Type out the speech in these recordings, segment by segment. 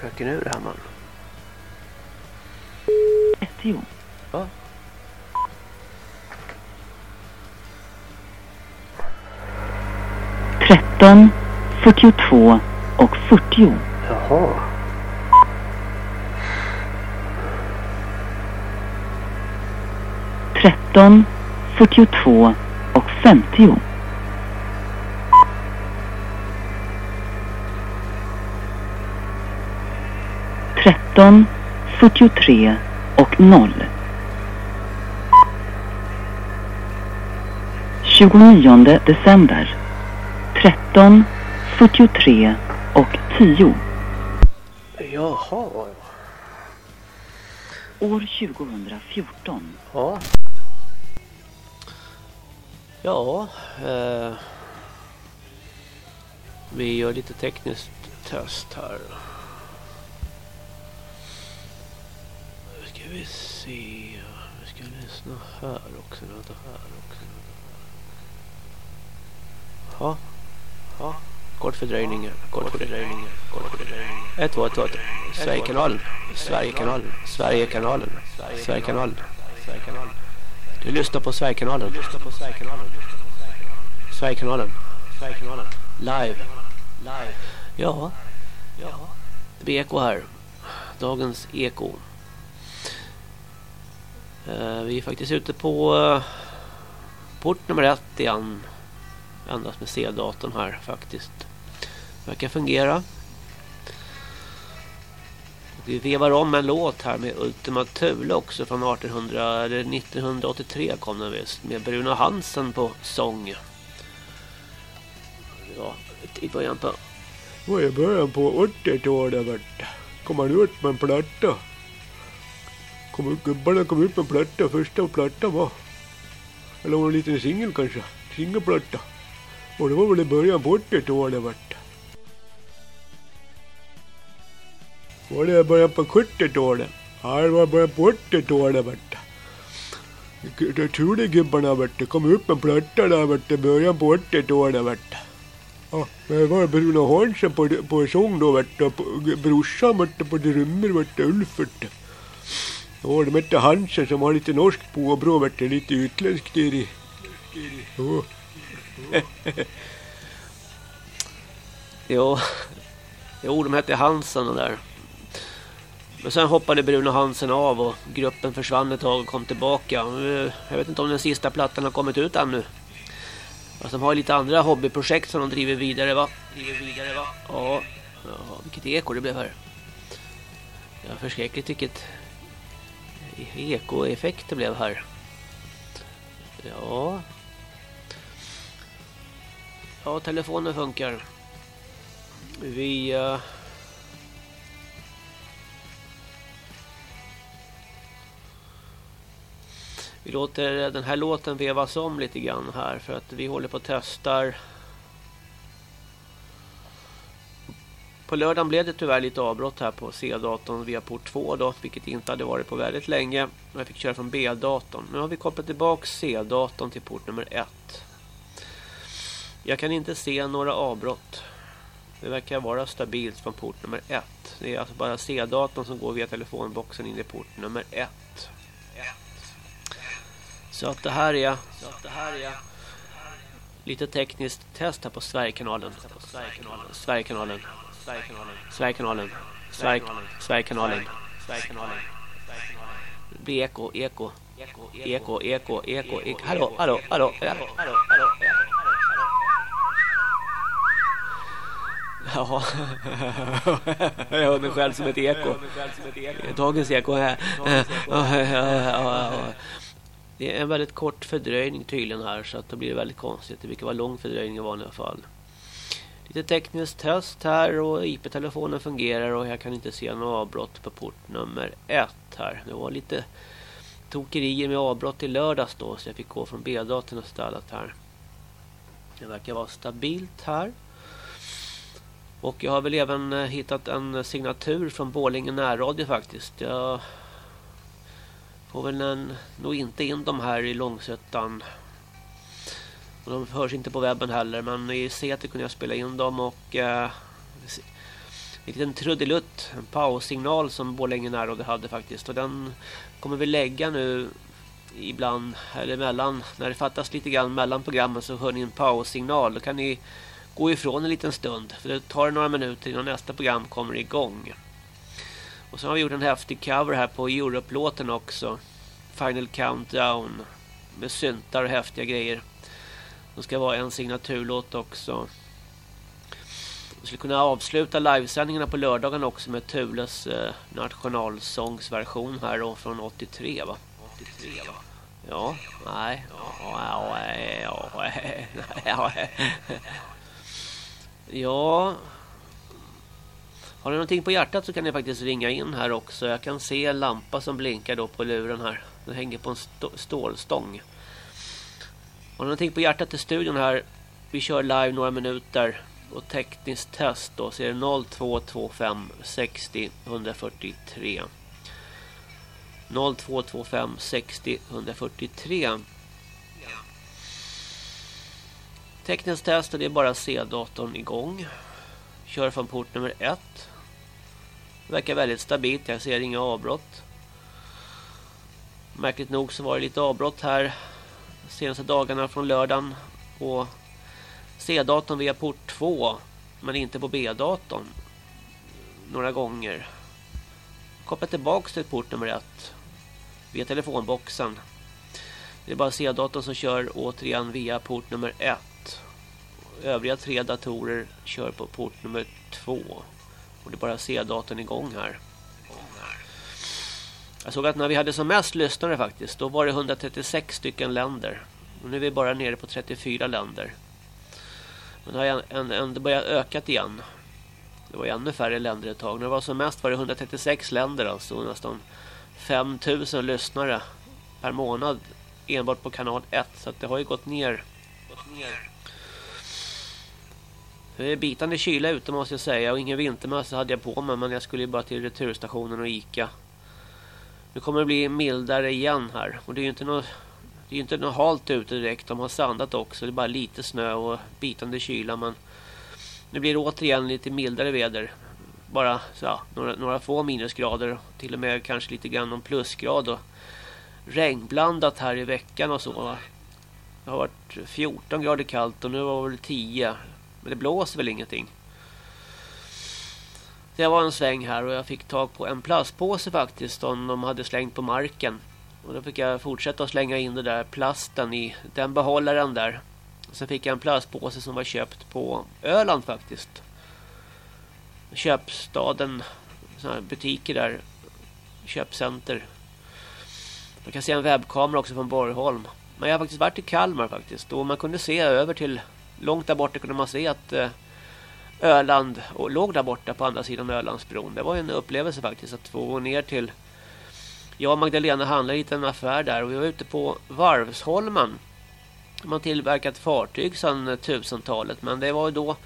Fröken Urhammar. 30. Ja. Tretton, fyrtiotvå och fyrtio. Jaha. Tretton, fyrtiotvå och femtio. Tretton, fyrtiotre och noll. Tjugonionde december. Tretton, fyrtiotre och tio. Jaha. År 2014. Ja. Ja. Eh, vi gör lite tekniskt test här. Nu ska vi se. Vi ska lyssna här också. Vänta här också. Ja. Ja. Kort fördröjning. Kort fördröjning. Kort fördröjning. Ett, två, ett, två. ett. Sverigekanalen. Sverigekanalen. Sverigekanalen. Sverigekanalen. Sverigekanalen. Du lyssnar på Sverigekanalen. Sverigekanalen. Sverigekanalen. Live. Live. Ja. Ja. Det blir eko här. Dagens eko. Eh, vi är faktiskt ute på eh, port nummer ett igen. Endast med C-datorn här faktiskt. Verkar fungera. Vi vevar om en låt här med Ultima Thule också från 1800, eller 1983 kom den visst. Med Bruno Hansen på sång. Ja, i början på... Vad är början på 80-talet vart Kom han ut med en platta? Kom, gubbarna kom ut med en platta, första plattan var. Eller var det en liten singel kanske? Singelplatta. Och det var väl i början på 80-talet vart Var det början på 70-talet? Ja, det var början på 80-talet vart De Thule-gubbarna vart kom upp med en platta där vart det början på 80-talet vart Ja, det var Bruno Hansen på, på sång då vart det, brorsan vart på Drömmer vart det Ulf vart det. Ja, de hette Hansen som har lite norskt påbrå vart det lite utländskt är det. Ja. Jo, jo de hette Hansen och där. Men sen hoppade Bruno Hansen av och gruppen försvann ett tag och kom tillbaka. Eh, jag vet inte om den sista plattan har kommit ut ännu. Fast de har lite andra hobbyprojekt som de driver vidare va? Driver vidare va? Ja, ja vilket eko det blev här. Ja, förskräckligt vilket ekoeffekt det blev här. Ja. Ja, telefonen funkar. Vi... Uh vi låter den här låten vevas om lite grann här för att vi håller på och testar. På lördagen blev det tyvärr lite avbrott här på C-datorn via port 2 då, vilket inte hade varit på väldigt länge. Jag fick köra från B-datorn. Nu har vi kopplat tillbaka C-datorn till port nummer 1. Jag kan inte se några avbrott. Det verkar vara stabilt från port nummer 1. Det är alltså bara C-datorn som går via telefonboxen in i port nummer 1. Så att det här är, det här är lite tekniskt test här på Sverigekanalen. Sverigekanalen. Sverigekanalen. Sverigekanalen. Sverigekanalen. Sverigekanalen. Sverigekanalen. Det blir eko, eko. Eko, eko, eko, eko. Hallå, hallå, hallå, hallå, hallå, hallå. Ja, jag hör mig själv som ett eko. Dagens eko här. Det är en väldigt kort fördröjning tydligen här så att det blir väldigt konstigt. Det brukar vara lång fördröjning i vanliga fall. Lite tekniskt test här och IP-telefonen fungerar och jag kan inte se något avbrott på port nummer ett här. Det var lite tokerier med avbrott i lördags då så jag fick gå från B-datorn istället här. Det verkar vara stabilt här. Och jag har väl även eh, hittat en signatur från Borlänge närradio faktiskt. Jag får väl en, nog inte in de här i Långsötan Och de hörs inte på webben heller. Men i CT kunde jag spela in dem och... Eh, en liten trudelutt. En paussignal som Borlänge närråde hade faktiskt. Och den kommer vi lägga nu ibland. Eller mellan. När det fattas lite grann mellan programmen så hör ni en paussignal. Då kan ni gå ifrån en liten stund. För det tar några minuter innan nästa program kommer igång. Och så har vi gjort en häftig cover här på Europe-låten också. Final Countdown. Med syntar och häftiga grejer. Det ska vara en signaturlåt också. Vi skulle kunna avsluta livesändningarna på lördagen också med Tules eh, nationalsångsversion här då från 83 va? 83 va? Ja, nej. Ja, ja, ja, ja. Har ni någonting på hjärtat så kan ni faktiskt ringa in här också. Jag kan se en lampa som blinkar då på luren här. Den hänger på en stålstång. Har ni någonting på hjärtat i studion här? Vi kör live några minuter. Och tekniskt test då så är det 0225 60 143. 0225 60 143. Tekniskt test och det är bara C-datorn igång. Kör från port nummer 1. Verkar väldigt stabilt, jag ser inga avbrott. Märkligt nog så var det lite avbrott här senaste dagarna från lördagen på C-datorn via port 2 men inte på B-datorn några gånger. Koppla tillbaka till port nummer 1 via telefonboxen. Det är bara C-datorn som kör återigen via port nummer 1. Övriga tre datorer kör på port nummer två. Och det är bara C-datorn igång här. Jag såg att när vi hade som mest lyssnare faktiskt, då var det 136 stycken länder. Och nu är vi bara nere på 34 länder. Men det har en, en, börjat öka igen. Det var ännu färre länder ett tag. När det var som mest var det 136 länder alltså. Nästan 5000 lyssnare per månad enbart på kanal 1. Så det har ju gått ner. Gått ner. Det är bitande kyla ute måste jag säga. Och ingen vintermössa hade jag på mig. Men jag skulle ju bara till returstationen och Ica. Nu kommer det bli mildare igen här. Och det är ju inte något det är inte något halt ute direkt. De har sandat också. Det är bara lite snö och bitande kyla. Men nu blir det återigen lite mildare väder. Bara så, ja, några, några få minusgrader. Till och med kanske lite grann någon plusgrad. Och regnblandat här i veckan och så. Det har varit 14 grader kallt och nu var det 10. Men det blåser väl ingenting. Det var en sväng här och jag fick tag på en plastpåse faktiskt som de hade slängt på marken. Och då fick jag fortsätta att slänga in den där plasten i den behållaren där. Sen fick jag en plastpåse som var köpt på Öland faktiskt. Köpstaden, såna butiker där. Köpcenter. Man kan se en webbkamera också från Borgholm. Men jag har faktiskt varit i Kalmar faktiskt. Och man kunde se över till långt där borta kunde man se att eh, Öland och låg där borta på andra sidan Ölandsbron. Det var en upplevelse faktiskt att få gå ner till jag och Magdalena handlade i en affär där och vi var ute på Varvsholmen. Man tillverkat fartyg sedan 1000-talet men det var ju då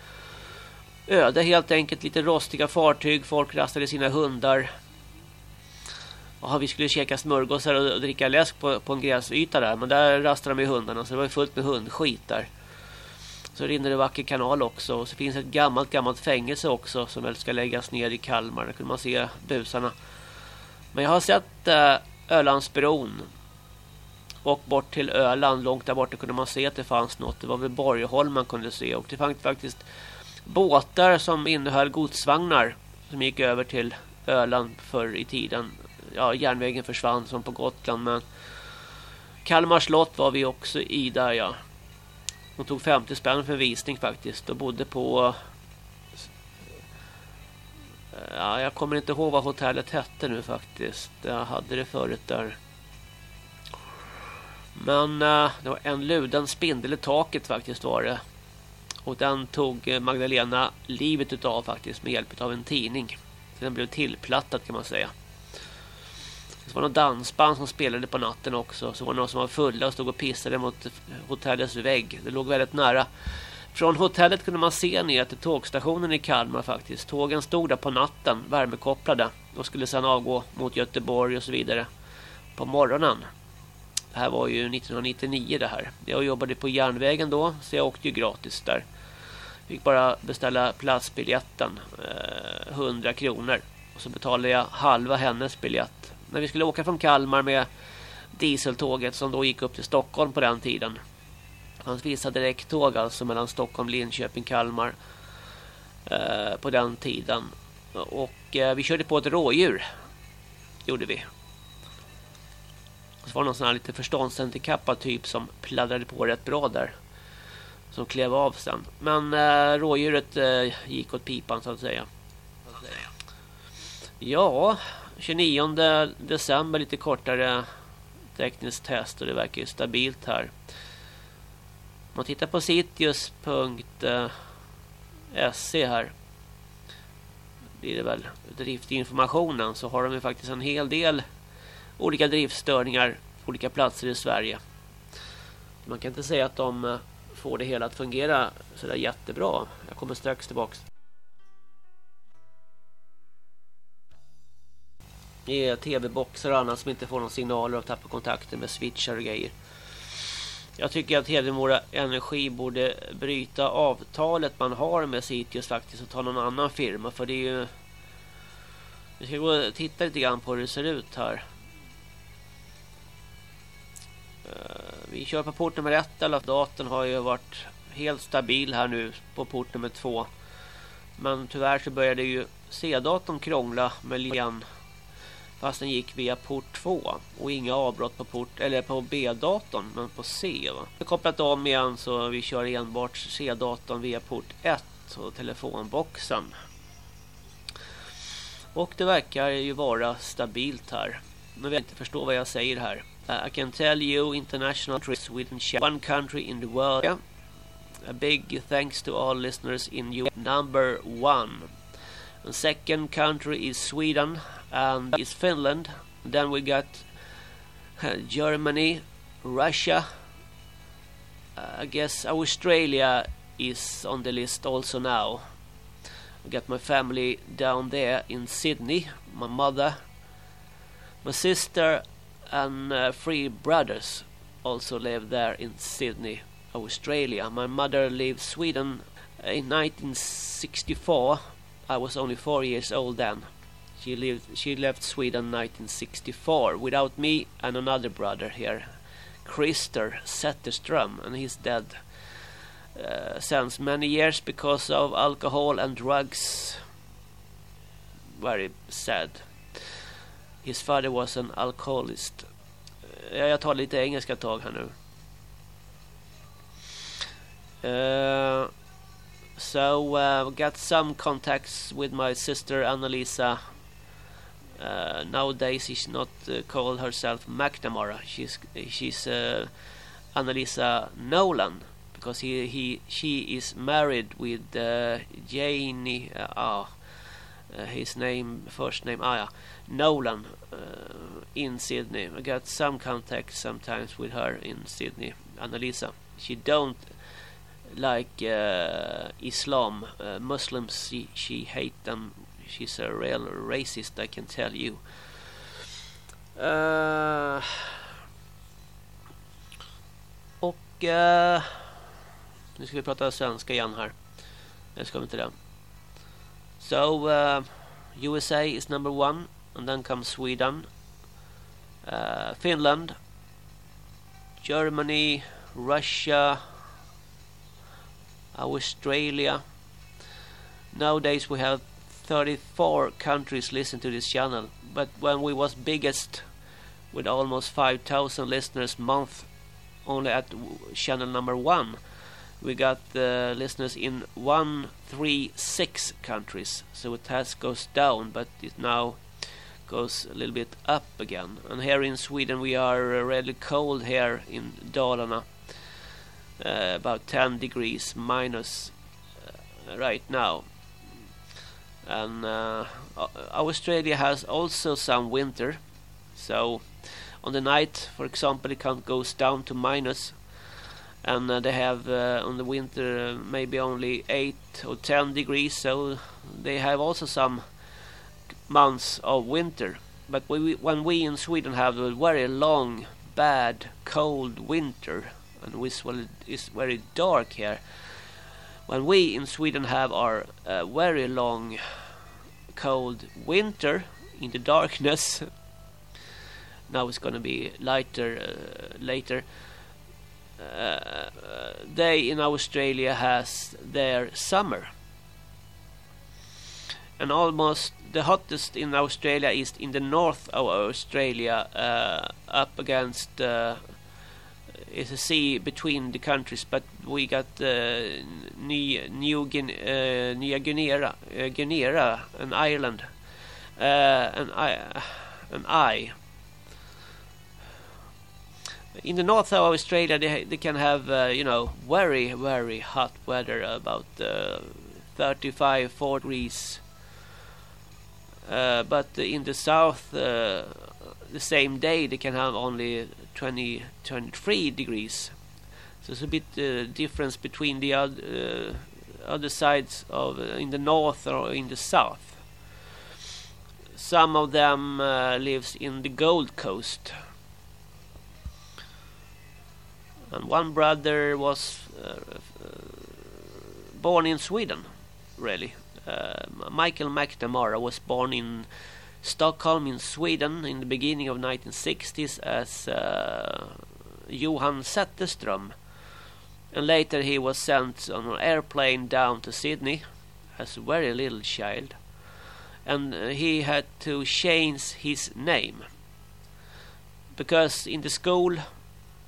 öde helt enkelt lite rostiga fartyg. Folk rastade sina hundar. Och vi skulle käka smörgåsar och dricka läsk på, på en gräsyta där. Men där rastade de med hundarna så det var fullt med hundskit där. Så rinner det vacker kanal också. Och så finns ett gammalt, gammalt fängelse också som väl ska läggas ner i Kalmar. Där kunde man se busarna. Men jag har sett eh, Ölandsbron. Och bort till Öland, långt där borta kunde man se att det fanns något. Det var väl Borgholm man kunde se. Och det fanns faktiskt båtar som innehöll godsvagnar. Som gick över till Öland förr i tiden. Ja, järnvägen försvann som på Gotland. Men Kalmar slott var vi också i där ja. De tog 50 spänn för visning faktiskt. Och bodde på eh, Ja, jag kommer inte ihåg vad hotellet hette nu faktiskt. Jag hade det förut där. Men eh, det var en luden spindel i taket faktiskt var det. Och den tog eh, Magdalena livet utav faktiskt med hjälp av en tidning. Den blev tillplattad kan man säga. Det var någon dansband som spelade på natten också. Så var det någon som var fulla och stod och pissade mot hotellets vägg. Det låg väldigt nära från hotellet kunde man se ner till tågstationen i Kalmar faktiskt. Tågen stod där på natten, värmekopplade. Och skulle sedan avgå mot Göteborg och så vidare. På morgonen. Det här var ju 1999 det här. Jag jobbade på järnvägen då så jag åkte ju gratis där. Fick bara beställa platsbiljetten. Eh, 100 kronor. Och så betalade jag halva hennes biljett. När vi skulle åka från Kalmar med dieseltåget som då gick upp till Stockholm på den tiden. Det fanns vissa direkttåg alltså mellan Stockholm, Linköping, Kalmar. Eh, på den tiden. Och eh, vi körde på ett rådjur. Gjorde vi. Och så var det någon sån här lite förståndshandikappad typ som pladdrade på rätt bra där. Som klev av sen. Men eh, rådjuret eh, gick åt pipan så att säga. Ja, 29 december lite kortare tekniskt test och det verkar ju stabilt här. Om man tittar på sitius.se eh, här blir det väl driftinformationen så har de ju faktiskt en hel del olika driftstörningar på olika platser i Sverige. Man kan inte säga att de eh, får det hela att fungera så där jättebra. Jag kommer strax tillbaks. Det är tv-boxar och annat som inte får någon signaler och tappar kontakten med switchar och grejer. Jag tycker att Hedemora Energi borde bryta avtalet man har med Sitius faktiskt och ta någon annan firma för det är ju vi ska gå och titta lite grann på hur det ser ut här. Eh, vi kör på port nummer ett. Eller datorn har ju varit helt stabil här nu på port nummer två. Men tyvärr så började ju C-datorn krångla med ligan fast den gick via port 2 och inga avbrott på port eller på B-datorn men på C va. Vi har kopplat om igen så vi kör enbart C-datorn via port 1 och telefonboxen. Och det verkar ju vara stabilt här. Men vi inte förstå vad jag säger här. Uh, I can tell you international Sweden one country in the world. Yeah. A big thanks to all listeners in you. Number one. And second country is Sweden and is Finland. Then we got uh, Germany, Russia. Uh, I guess Australia is on the list also now. I got my family down there in Sydney. My mother, my sister, and uh, three brothers also live there in Sydney, Australia. My mother lived Sweden in 1964. I was only four years old then. She lived. She left Sweden 1964 without me and another brother here, Christer Zetterström, and he's dead uh, since many years because of alcohol and drugs. Very sad. His father was an alcoholist. Uh, jag tar lite engelska tag här nu. Uh, so uh, got some contacts with my sister Annalisa. Uh, nowadays she's not uh, called herself McNamara. She's she's uh, Annalisa Nolan because he he she is married with uh, Janie uh, ah, uh, his name first name ah, yeah, Nolan uh, in Sydney. I got some contact sometimes with her in Sydney. Annalisa. She don't like uh, Islam. Muslims she she hate them. She's a real racist. I can tell you. Uh, och uh, Nu ska vi prata svenska igen här. Jag ska inte det. So uh, USA is number one and then comes Sweden, uh, Finland, Germany, Russia, Australia. Nowadays we have 34 countries listen to this channel, but when we was biggest with almost 5,000 listeners month only at channel number one we got uh, listeners in 136 countries. So it has goes down but it now goes a little bit up again. And here in Sweden we are really cold here in Dalarna uh, about 10 degrees minus uh, right now and uh, Australia has also some winter. So on the night for example it can goes down to minus. And uh, they have uh, on the winter uh, maybe only 8 or 10 degrees. So they have also some months of winter. But we, when we in Sweden have a very long bad cold winter and which is very dark here when we in Sweden have our uh, very long cold winter in the darkness. Now it's going to be lighter uh, later. Uh, they in Australia has their summer. And almost the hottest in Australia is in the north of Australia uh, up against uh, is a sea between the countries but we got uh, New, New Guinea, uh, New Guinea, uh, Guinea and Ireland uh, and I an I in the north of Australia they, they can have uh, you know very very hot weather about uh, 35 4 degrees. Uh, but in the south uh, the same day they can have only 20 23 degrees. So it's a bit uh, difference between the other, uh, other sides of in the north or in the south. Some of them lives in the Gold Coast. And one brother was uh, uh, born in Sweden, really. Uh, Michael McNamara was born in Stockholm in Sweden in the beginning of 1960s as Johan Zetterström. And later he was sent on an airplane down to Sydney as a very little child. And he had to change his name. Because in the school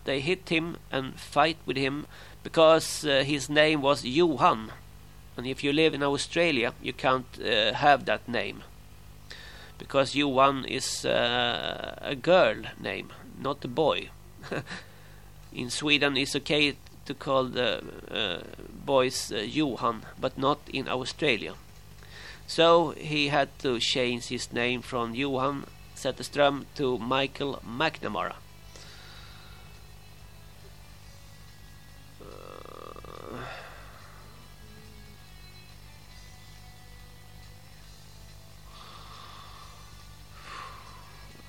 they hit him and fight with him because uh, his name was Johan. And if you live in Australia, you can't uh, have that name. Because Johan is uh, a girl name, not a boy. in Sweden, it's okay to call the uh, boys uh, Johan, but not in Australia. So he had to change his name from Johan Zetterström to Michael McNamara.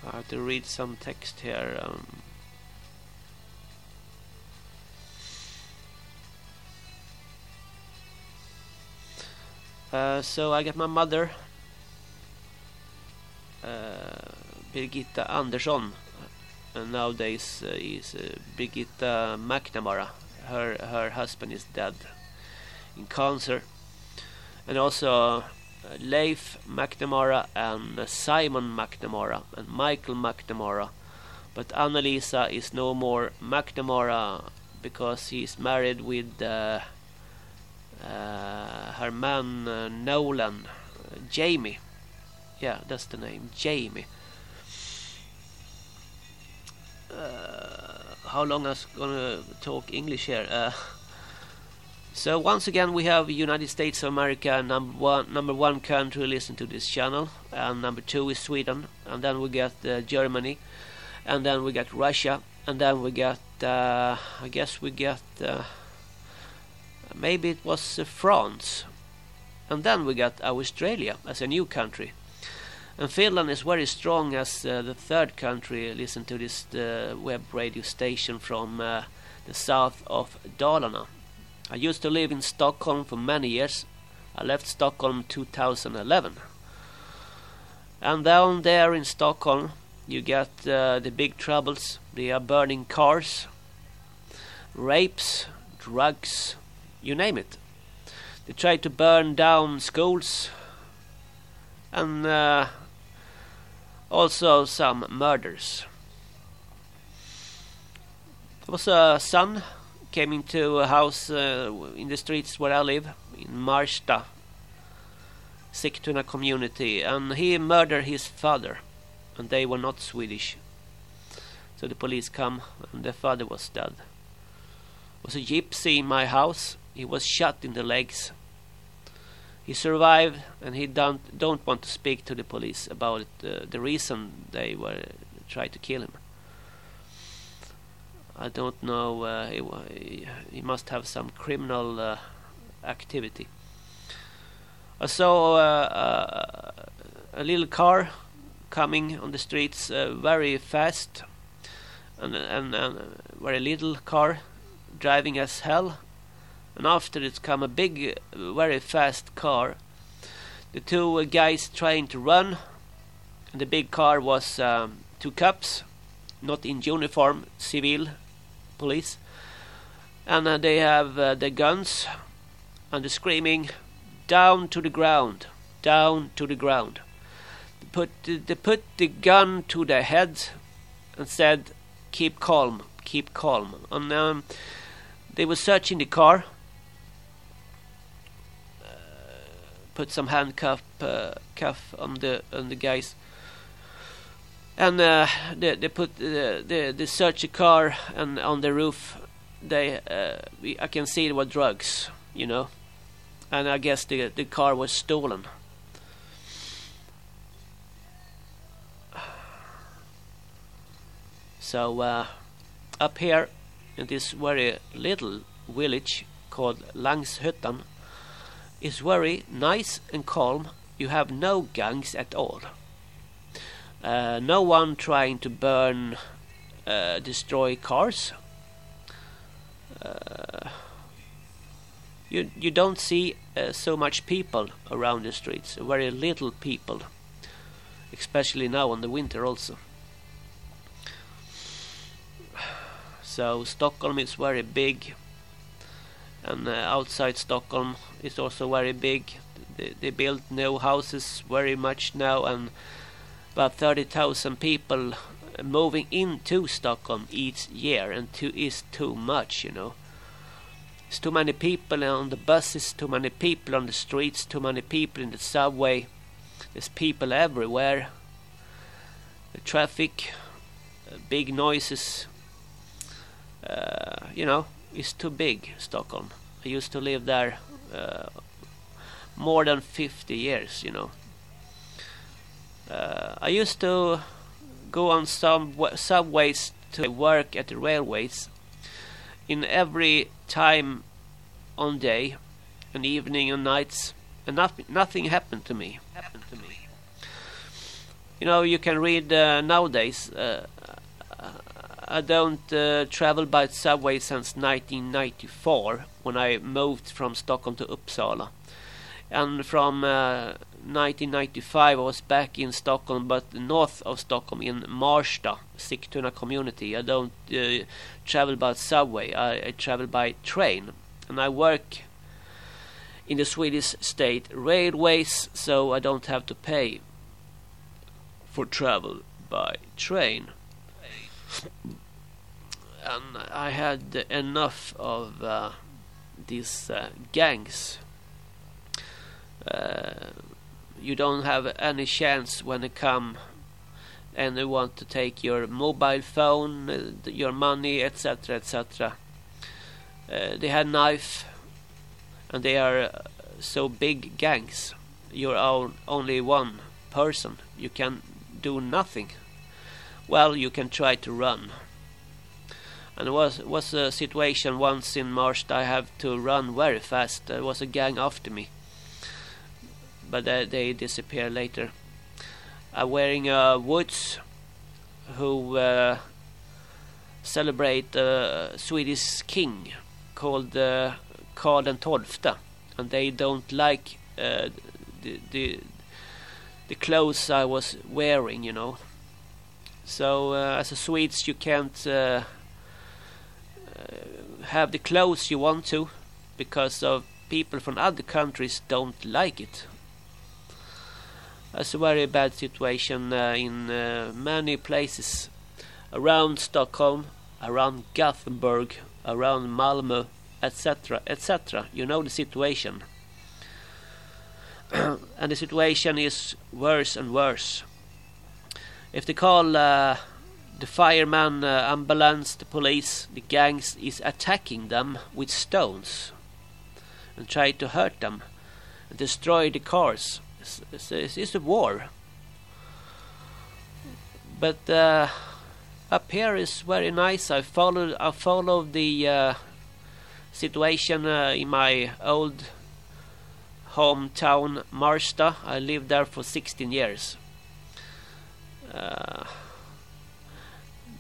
I have to read some text here. Um, uh, so I got my mother, uh, Birgitta Andersson, and nowadays uh, is uh, Birgitta McNamara. Her her husband is dead in cancer, and also Leif McNamara and Simon McNamara and Michael McNamara. But Annalisa is no more McNamara because he's married with uh, uh, her man uh, Nolan, Jamie. Yeah, that's the name, Jamie. Uh, how long I'm gonna talk English here? So once again we have United States of America number one number one country to listen to this channel and number two is Sweden and then we get uh, Germany and then we get Russia and then we get uh, I guess we get uh, maybe it was uh, France and then we got Australia as a new country. And Finland is very strong as uh, the third country listen to this uh, web radio station from the south of Dalarna I used to live in Stockholm for many years. I left Stockholm 2011. And down there in Stockholm, you get uh, the big troubles. They are burning cars, rapes, drugs, you name it. They try to burn down schools and uh, also some murders. There was a son came into a house uh, in the streets where I live, in Marsta, Sigtuna community, and he murdered his father, and they were not Swedish. So the police come, and the father was dead. Was a gypsy in my house. He was shot in the legs. He survived, and he don't don't want to speak to the police about uh, the reason they were trying to kill him. I don't know. Uh, he, he, must have some criminal uh, activity. I saw uh, a little car coming on the streets uh, very fast, and, and, and very little car driving as hell. And after it come a big, very fast car. The two guys trying to run. The big car was um, two cops, not in uniform, civil police. And uh, they have uh, the guns and the screaming down to the ground, down to the ground. They put, they put the gun to their head and said, keep calm, keep calm. And um, they were searching the car, uh, put some handcuff uh, cuff on the on the guys, and uh, they they put uh, they they searched the car and on the roof. They uh, we, I can see it were drugs, you know, and I guess the the car was stolen. So uh, up here in this very little village called Langshyttan is very nice and calm. You have no gangs at all. Uh, no one trying to burn, uh, destroy cars. Uh, you you don't see uh, so much people around the streets. Very little people, especially now in the winter also. So Stockholm is very big, and uh, outside Stockholm is also very big. They, they build new houses very much now, and about thirty thousand people moving into Stockholm each year, and two is too much, you know. It's too many people on the buses, too many people on the streets, too many people in the subway. There's people everywhere. The traffic, uh, big noises, uh, you know, it's too big, Stockholm. I used to live there uh, more than 50 years, you know. Uh, I used to go on some subways to work at the railways. In every time on day, and evening and nights, and nothing, nothing happened to me. Happened to me. You know, you can read uh, nowadays. Uh, I don't uh, travel by subway since 1994 when I moved from Stockholm to Uppsala. And from uh, 1995 I was back in Stockholm but north of Stockholm in Marsta, Sigtuna community. I don't uh, travel by subway, I, I travel by train. And I work in the Swedish state railways so I don't have to pay for travel by train and I had enough of uh, these uh, gangs. Uh, you don't have any chance when they come and they want to take your mobile phone, uh, your money, etc., etc. Uh, they had knife, and they are uh, so big gangs. You're only one person. You can do nothing well, you can try to run. And it was was a situation once in March I have to run very fast. There was a gang after me, but they, they disappear later. I'm wearing a Woods, who uh, celebrate a Swedish king called uh, Karl Tolfte, and they don't like uh, the the the clothes I was wearing, you know. So uh, as a Swedes, you can't uh, uh, have the clothes you want to because of people from other countries don't like it. That's a very bad situation uh, in uh, many places around Stockholm, around Gothenburg, around Malmö, etc., etc. You know the situation. and the situation is worse and worse if they call uh, the fireman, uh, ambulance, the police, the gangs is attacking them with stones and try to hurt them and destroy the cars. It's, it's, it's a war. But uh, up here is very nice. I followed I followed the uh, situation uh, in my old hometown Marsta. I lived there for 16 years. Uh,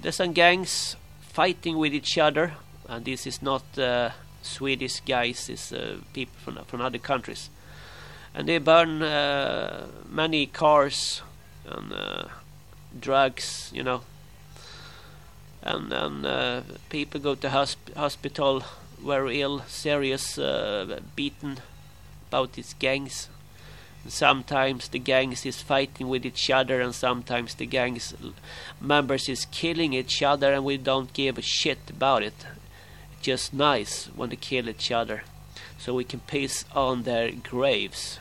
there's some gangs fighting with each other, and this is not uh, Swedish guys, it's uh, people from from other countries, and they burn uh, many cars and uh, drugs, you know, and then uh, people go to hosp- hospital very ill, serious, uh, beaten about these gangs. And Sometimes the gangs is fighting with each other, and sometimes the gangs members is killing each other, and we don't give a shit about it. Just nice when they kill each other, so we can piss on their graves.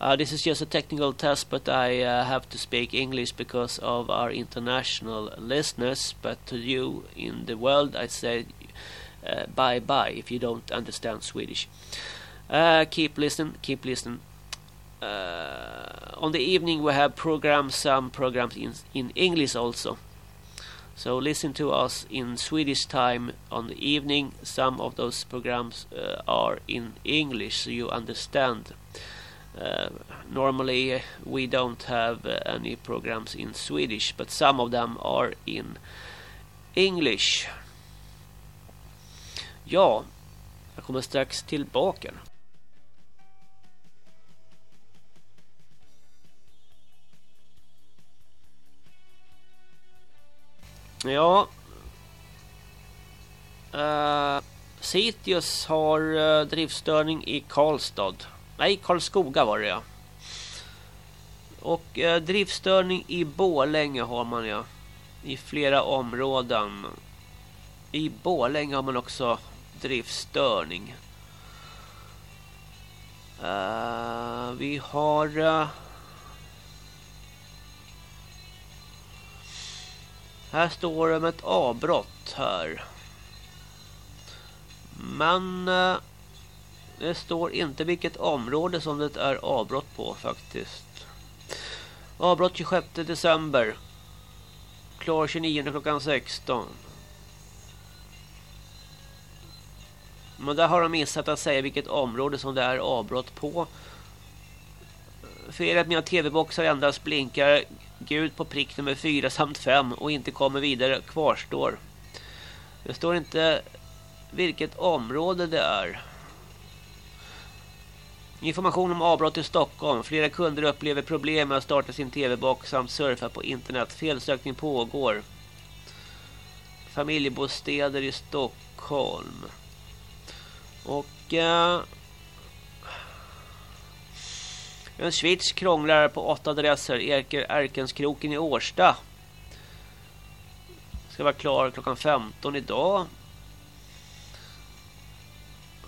Uh, this is just a technical test, but I uh, have to speak English because of our international listeners. But to you in the world, I say uh, bye bye if you don't understand Swedish. Uh, keep listening, keep listening. Uh, on the evening, we have programs, some programs in, in English also. So listen to us in Swedish time on the evening. Some of those programs uh, are in English, so you understand. Uh, normally we don't have uh, any programs in Swedish, but some of them are in English. Ja, jag kommer strax tillbaka. Ja. Uh, Sitius har uh, driftstörning i Karlstad. Nej, Karlskoga var det ja. Och eh, driftstörning i Bålänge har man ja. I flera områden. I Bålänge har man också driftstörning. Uh, vi har... Uh, här står det om ett avbrott här. Men uh, det står inte vilket område som det är avbrott på faktiskt. Avbrott 26 december. Klar 29 klockan 16. Men där har de missat att säga vilket område som det är avbrott på. Felet med mina tv-boxar endast blinkar gud på prick nummer 4 samt 5 och inte kommer vidare kvarstår. Det står inte vilket område det är. Information om avbrott i Stockholm. Flera kunder upplever problem med att starta sin tv-box samt surfa på internet. Felsökning pågår. Familjebostäder i Stockholm. Och... Eh, en switch krånglar på åtta adresser. Erker Erkenskroken i Årsta. Ska vara klar klockan 15 idag.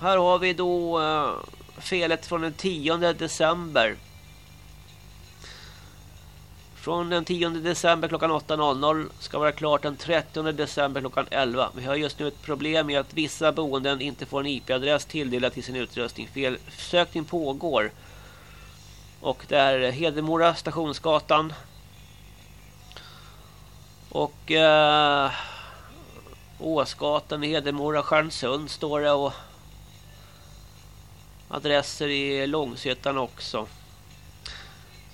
Här har vi då eh, felet från den 10 december. Från den 10 december klockan 8.00 ska vara klart den 30 december klockan 11. Vi har just nu ett problem med att vissa boenden inte får en IP-adress tilldelad till sin utrustning. Felsökning pågår. Och det är Hedemora, Stationsgatan. Och eh, Åsgatan i Hedemora, Stjärnsund står det och adresser i Långsötan också.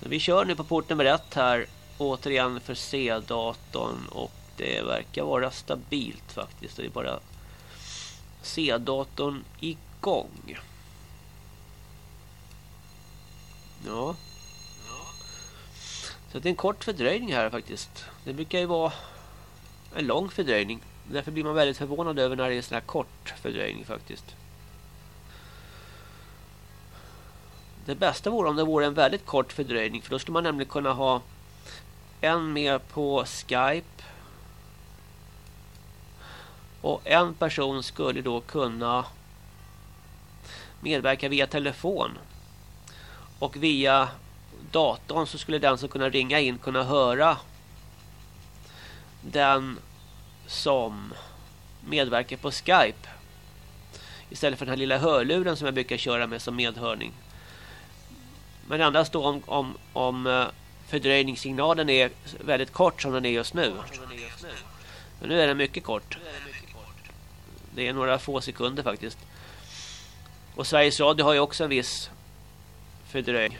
Så vi kör nu på port nummer ett här återigen för C-datorn och det verkar vara stabilt faktiskt. Det är bara C-datorn igång. Ja. Så det är en kort fördröjning här faktiskt. Det brukar ju vara en lång fördröjning. Därför blir man väldigt förvånad över när det är en sån här kort fördröjning faktiskt. Det bästa vore om det vore en väldigt kort fördröjning. För då skulle man nämligen kunna ha en med på Skype. Och en person skulle då kunna medverka via telefon. Och via datorn så skulle den som kunna ringa in kunna höra den som medverkar på Skype. Istället för den här lilla hörluren som jag brukar köra med som medhörning. Men endast då om, om, om eh, fördröjningssignalen är väldigt kort som den är just nu. Men nu är den mycket kort. Det är några få sekunder faktiskt. Och Sveriges Radio har ju också en viss fördröjning.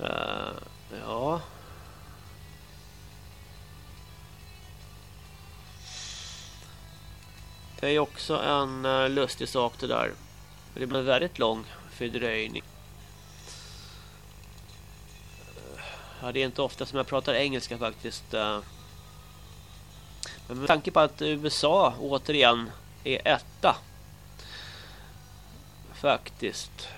Uh, ja. Det är också en uh, lustig sak det där. Det blir väldigt lång fördröjning. Ja, det är inte ofta som jag pratar engelska faktiskt. Eh. Men med tanke på att USA återigen är etta. Faktiskt.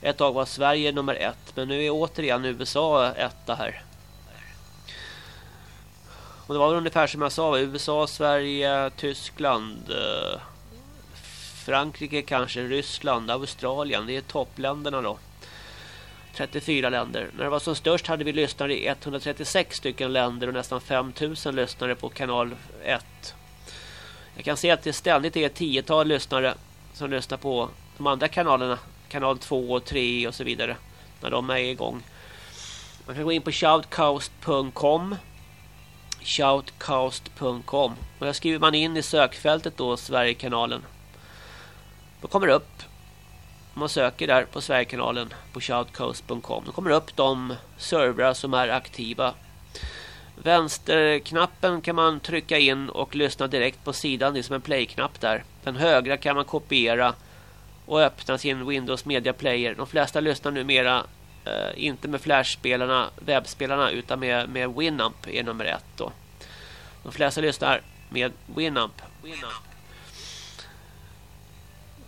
Ett tag var Sverige nummer ett. Men nu är återigen USA etta här. Och det var ungefär som jag sa. USA, Sverige, Tyskland. Eh. Frankrike kanske, Ryssland, Australien. Det är toppländerna då. 34 länder. När det var som störst hade vi lyssnare i 136 stycken länder och nästan 5000 lyssnare på kanal 1. Jag kan se att det ständigt är ett tiotal lyssnare som lyssnar på de andra kanalerna. Kanal 2 och 3 och så vidare. När de är igång. Man kan gå in på shoutcast.com shoutcast.com och där skriver man in i sökfältet då Sverigekanalen. Då kommer det upp om man söker där på Sverigekanalen på shoutcoast.com. då kommer det upp de servrar som är aktiva. Vänsterknappen kan man trycka in och lyssna direkt på sidan. Det är som en playknapp där. Den högra kan man kopiera och öppna sin Windows Media Player. De flesta lyssnar numera eh, inte med flashspelarna, webbspelarna utan med, med Winamp är nummer ett då. De flesta lyssnar med Winamp. Winamp.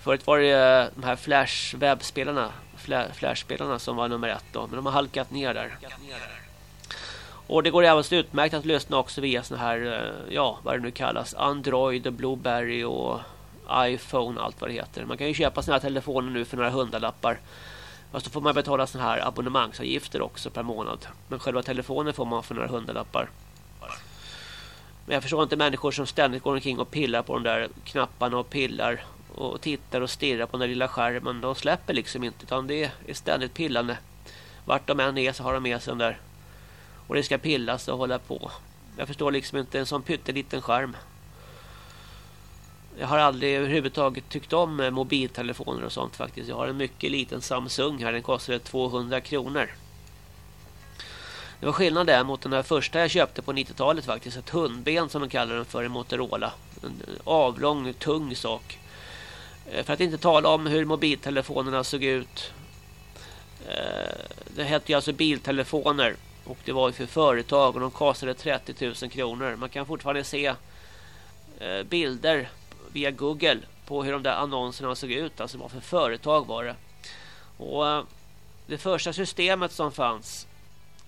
Förut var det eh, de här flash webbspelarna, flashspelarna som var nummer ett då, men de har halkat ner där. Och det går även utmärkt att lyssna också via såna här, eh, ja, vad det nu kallas, Android, Blueberry och iPhone, allt vad det heter. Man kan ju köpa såna här telefoner nu för några hundralappar. Fast då får man betala såna här abonnemangsavgifter också per månad. Men själva telefonen får man för några hundralappar. Men jag förstår inte människor som ständigt går omkring och pillar på de där knapparna och pillar och tittar och stirrar på den där lilla skärmen. De släpper liksom inte utan det är ständigt pillande. Vart de än är så har de med sig den där. Och det ska pillas och hålla på. Jag förstår liksom inte en sån pytteliten skärm. Jag har aldrig överhuvudtaget tyckt om eh, mobiltelefoner och sånt faktiskt. Jag har en mycket liten Samsung här. Den kostade 200 kronor. Det var skillnad där mot den här första jag köpte på 90-talet faktiskt. Ett hundben som de kallar den för i Motorola. En eh, avlång, tung sak. Eh, för att inte tala om hur mobiltelefonerna såg ut. Eh, det hette ju alltså biltelefoner. Och det var ju för företag och de kostade 30 000 kronor. Man kan fortfarande se eh, bilder via Google på hur de där annonserna såg ut. Alltså vad för företag var det. Och eh, det första systemet som fanns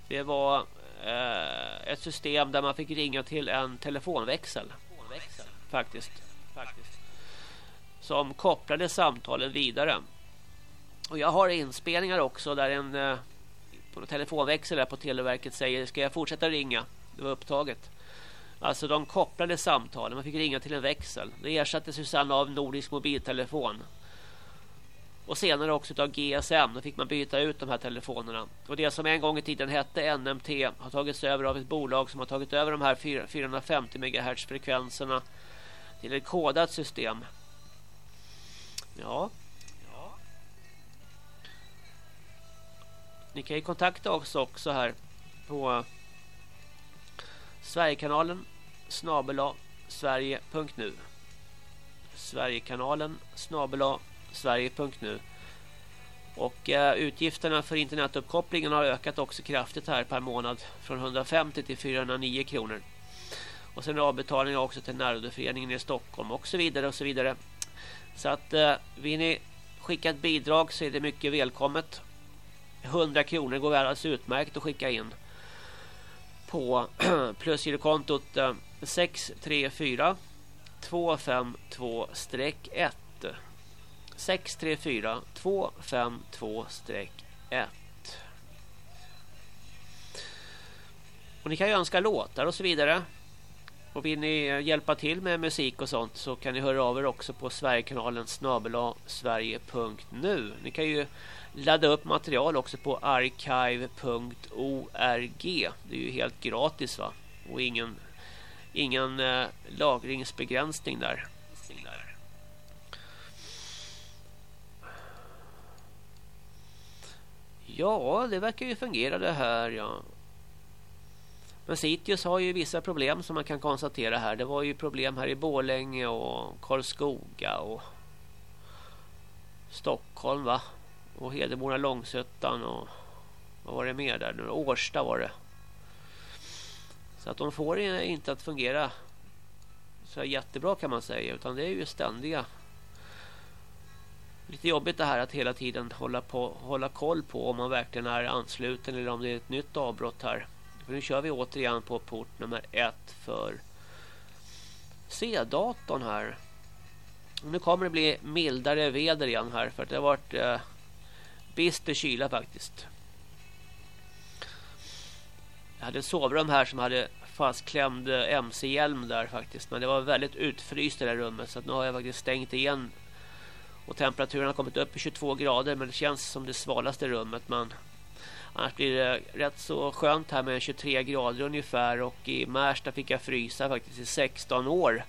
det var eh, ett system där man fick ringa till en telefonväxel. Faktiskt. Faktiskt. Som kopplade samtalen vidare. Och jag har inspelningar också där en eh, på en telefonväxel där på Televerket säger ska jag fortsätta ringa? Det var upptaget. Alltså de kopplade samtalen. Man fick ringa till en växel. Det ersattes Susanne sedan av Nordisk mobiltelefon. Och senare också av GSM. Då fick man byta ut de här telefonerna. Och det som en gång i tiden hette NMT har tagits över av ett bolag som har tagit över de här 450 MHz frekvenserna till ett kodat system. Ja. ja. Ni kan ju kontakta oss också här på Sverigekanalen snabela sverige.nu Sverigekanalen snabela sverige.nu och eh, utgifterna för internetuppkopplingen har ökat också kraftigt här per månad från 150 till 409 kronor. Och sen avbetalningar också till närrådeföreningen i Stockholm och så vidare och så vidare. Så att eh, vill ni skicka ett bidrag så är det mycket välkommet. 100 kronor går alldeles utmärkt att skicka in på plusgirokontot 634 252-1 634 252-1 Och ni kan ju önska låtar och så vidare. Och vill ni eh, hjälpa till med musik och sånt så kan ni höra av er också på Sverigekanalen snabela sverige.nu. Ni kan ju ladda upp material också på archive.org. Det är ju helt gratis va? Och ingen, ingen eh, lagringsbegränsning där. Ja, det verkar ju fungera det här, ja. Men Sitius har ju vissa problem som man kan konstatera här. Det var ju problem här i Bålänge och Karlskoga och Stockholm va? Och Hedemora Långsötan och vad var det mer där nu? Årsta var det. Så att de får inte att fungera så jättebra kan man säga utan det är ju ständiga lite jobbigt det här att hela tiden hålla, på, hålla koll på om man verkligen är ansluten eller om det är ett nytt avbrott här. För nu kör vi återigen på port nummer ett för C-datorn här. Och nu kommer det bli mildare väder igen här för att det har varit eh, bister kyla faktiskt. Jag hade ett sovrum här som hade fastklämd eh, MC-hjälm där faktiskt. Men det var väldigt utfryst i det här rummet så att nu har jag faktiskt stängt igen. Och temperaturen har kommit upp i 22 grader men det känns som det svalaste rummet. Men annars blir det rätt så skönt här med 23 grader ungefär. Och i Märsta fick jag frysa faktiskt i 16 år.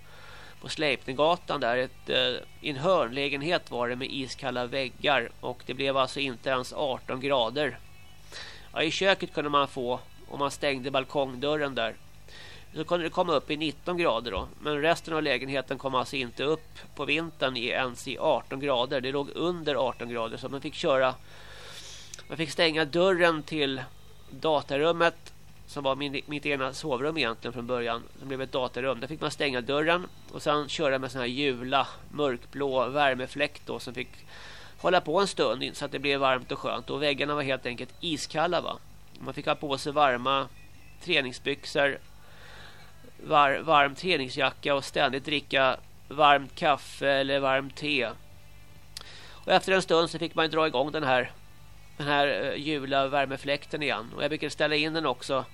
På Sleipninggatan där, ett, eh, i en hörnlägenhet var det med iskalla väggar. Och det blev alltså inte ens 18 grader. Ja, I köket kunde man få om man stängde balkongdörren där så kunde det komma upp i 19 grader då. Men resten av lägenheten kom alltså inte upp på vintern i ens i 18 grader. Det låg under 18 grader så man fick köra jag fick stänga dörren till datarummet som var min, mitt ena sovrum egentligen från början. Som blev ett datarum. Där fick man stänga dörren och sen köra med sån här jula mörkblå värmefläkt då som fick hålla på en stund så att det blev varmt och skönt. Och väggarna var helt enkelt iskalla va. Man fick ha på sig varma träningsbyxor var, varm träningsjacka och ständigt dricka varmt kaffe eller varmt te. Och efter en stund så fick man dra igång den här den här uh, jula värmefläkten igen. Och jag brukade ställa in den också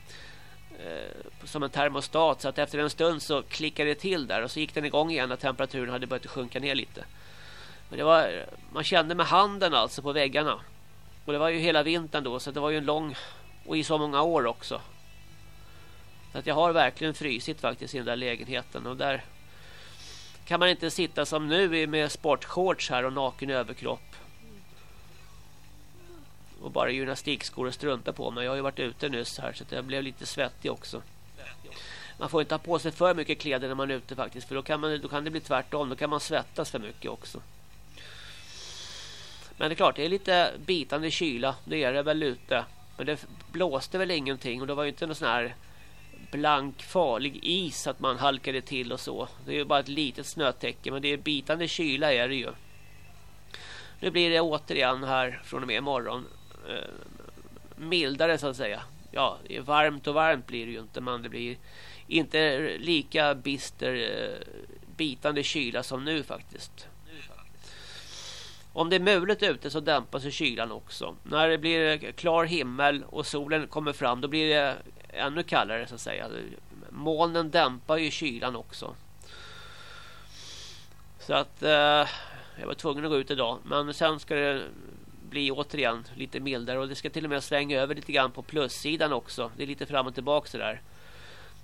eh, som en termostat så att efter en stund så klickade det till där och så gick den igång igen när temperaturen hade börjat sjunka ner lite. Men det var man kände med handen alltså på väggarna. Och det var ju hela vintern då så det var ju en lång och i så många år också. Så att jag har verkligen frysit faktiskt i den där lägenheten. Och där kan man inte sitta som nu med sportshorts här och naken överkropp. Och bara gymnastikskor och strumpor på mig. Jag har ju varit ute nyss här så jag blev lite svettig också. Man får inte ha på sig för mycket kläder när man är ute faktiskt. För då kan, man, då kan det bli tvärtom. Då kan man svettas för mycket också. Men det är klart, det är lite bitande kyla. Det är det väl ute. Men det blåste väl ingenting. Och det var ju inte någon sån här blank farlig is att man halkade till och så. Det är ju bara ett litet snötäcke men det är bitande kyla är det ju. Nu blir det återigen här från och med imorgon Eh, mildare så att säga. Ja, det är varmt och varmt blir det ju inte men det blir inte lika bister eh, bitande kyla som nu faktiskt. Om det är mulet ute så dämpas ju kylan också. När det blir klar himmel och solen kommer fram då blir det ännu kallare så att säga. Molnen dämpar ju kylan också. Så att eh, jag var tvungen att gå ut idag. Men sen ska det bli återigen lite mildare. Och det ska till och med svänga över lite grann på plussidan också. Det är lite fram och tillbaka sådär.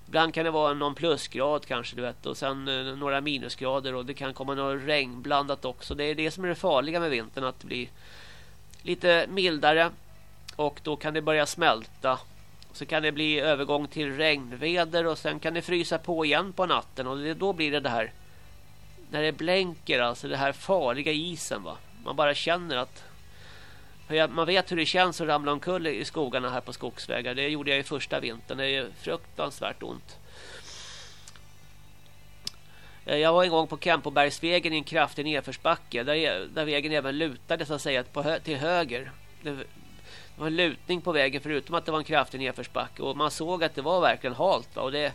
Ibland kan det vara någon plusgrad kanske du vet. Och sen eh, några minusgrader. Och det kan komma något regn blandat också. Det är det som är det farliga med vintern. Att det blir lite mildare. Och då kan det börja smälta så kan det bli övergång till regnväder och sen kan det frysa på igen på natten och det, då blir det det här när det blänker alltså det här farliga isen va. Man bara känner att man vet hur det känns att ramla omkull i skogarna här på skogsvägar. Det gjorde jag i första vintern. Det är fruktansvärt ont. Eh, jag var en gång på Kempobergsvägen i en kraftig nedförsbacke där, där vägen även lutade så att säga på hö till höger. Det, det var en lutning på vägen förutom att det var en kraftig nedförsbacke och man såg att det var verkligen halt va? och det,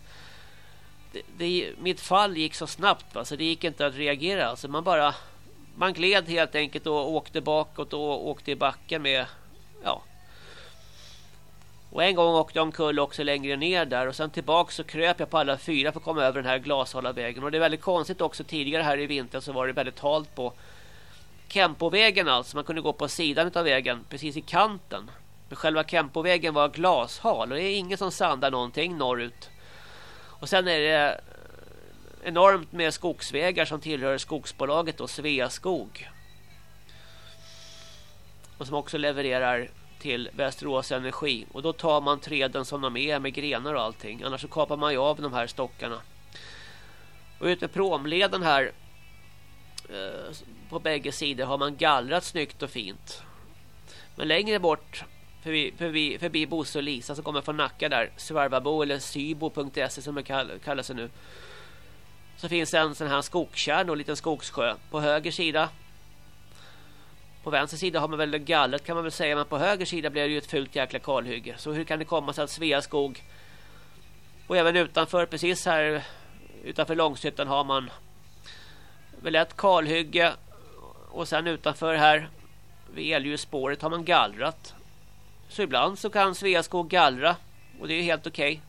det, det, mitt fall gick så snabbt va? så det gick inte att reagera alltså man bara man gled helt enkelt och åkte bakåt och åkte i backen med ja och en gång åkte jag omkull också längre ner där och sen tillbaka så kröp jag på alla fyra för att komma över den här glashala vägen och det är väldigt konstigt också tidigare här i vintern så var det väldigt halt på Kempovägen alltså. Man kunde gå på sidan av vägen, precis i kanten. Men själva Kempovägen var glashal och det är ingen som sandar någonting norrut. Och sen är det enormt med skogsvägar som tillhör skogsbolaget och Sveaskog. Och som också levererar till Västerås Energi. Och då tar man träden som de är med grenar och allting. Annars så kapar man ju av de här stockarna. Och ute med promleden här eh, på bägge sidor har man gallrat snyggt och fint. Men längre bort förbi, förbi, förbi Bosse och Lisa som kommer från Nacka där. Svarvabo eller sybo.se som det kallar sig nu. Så finns en sån här skogskärn och en liten skogssjö. På höger sida på vänster sida har man väl gallret kan man väl säga. Men på höger sida blir det ju ett fult jäkla kalhygge. Så hur kan det komma sig att Sveaskog och även utanför, precis här utanför Långshyttan har man väl ett kalhygge. Och sen utanför här vid elljusspåret har man gallrat. Så ibland så kan Sveaskog gallra. Och det är helt okej. Okay.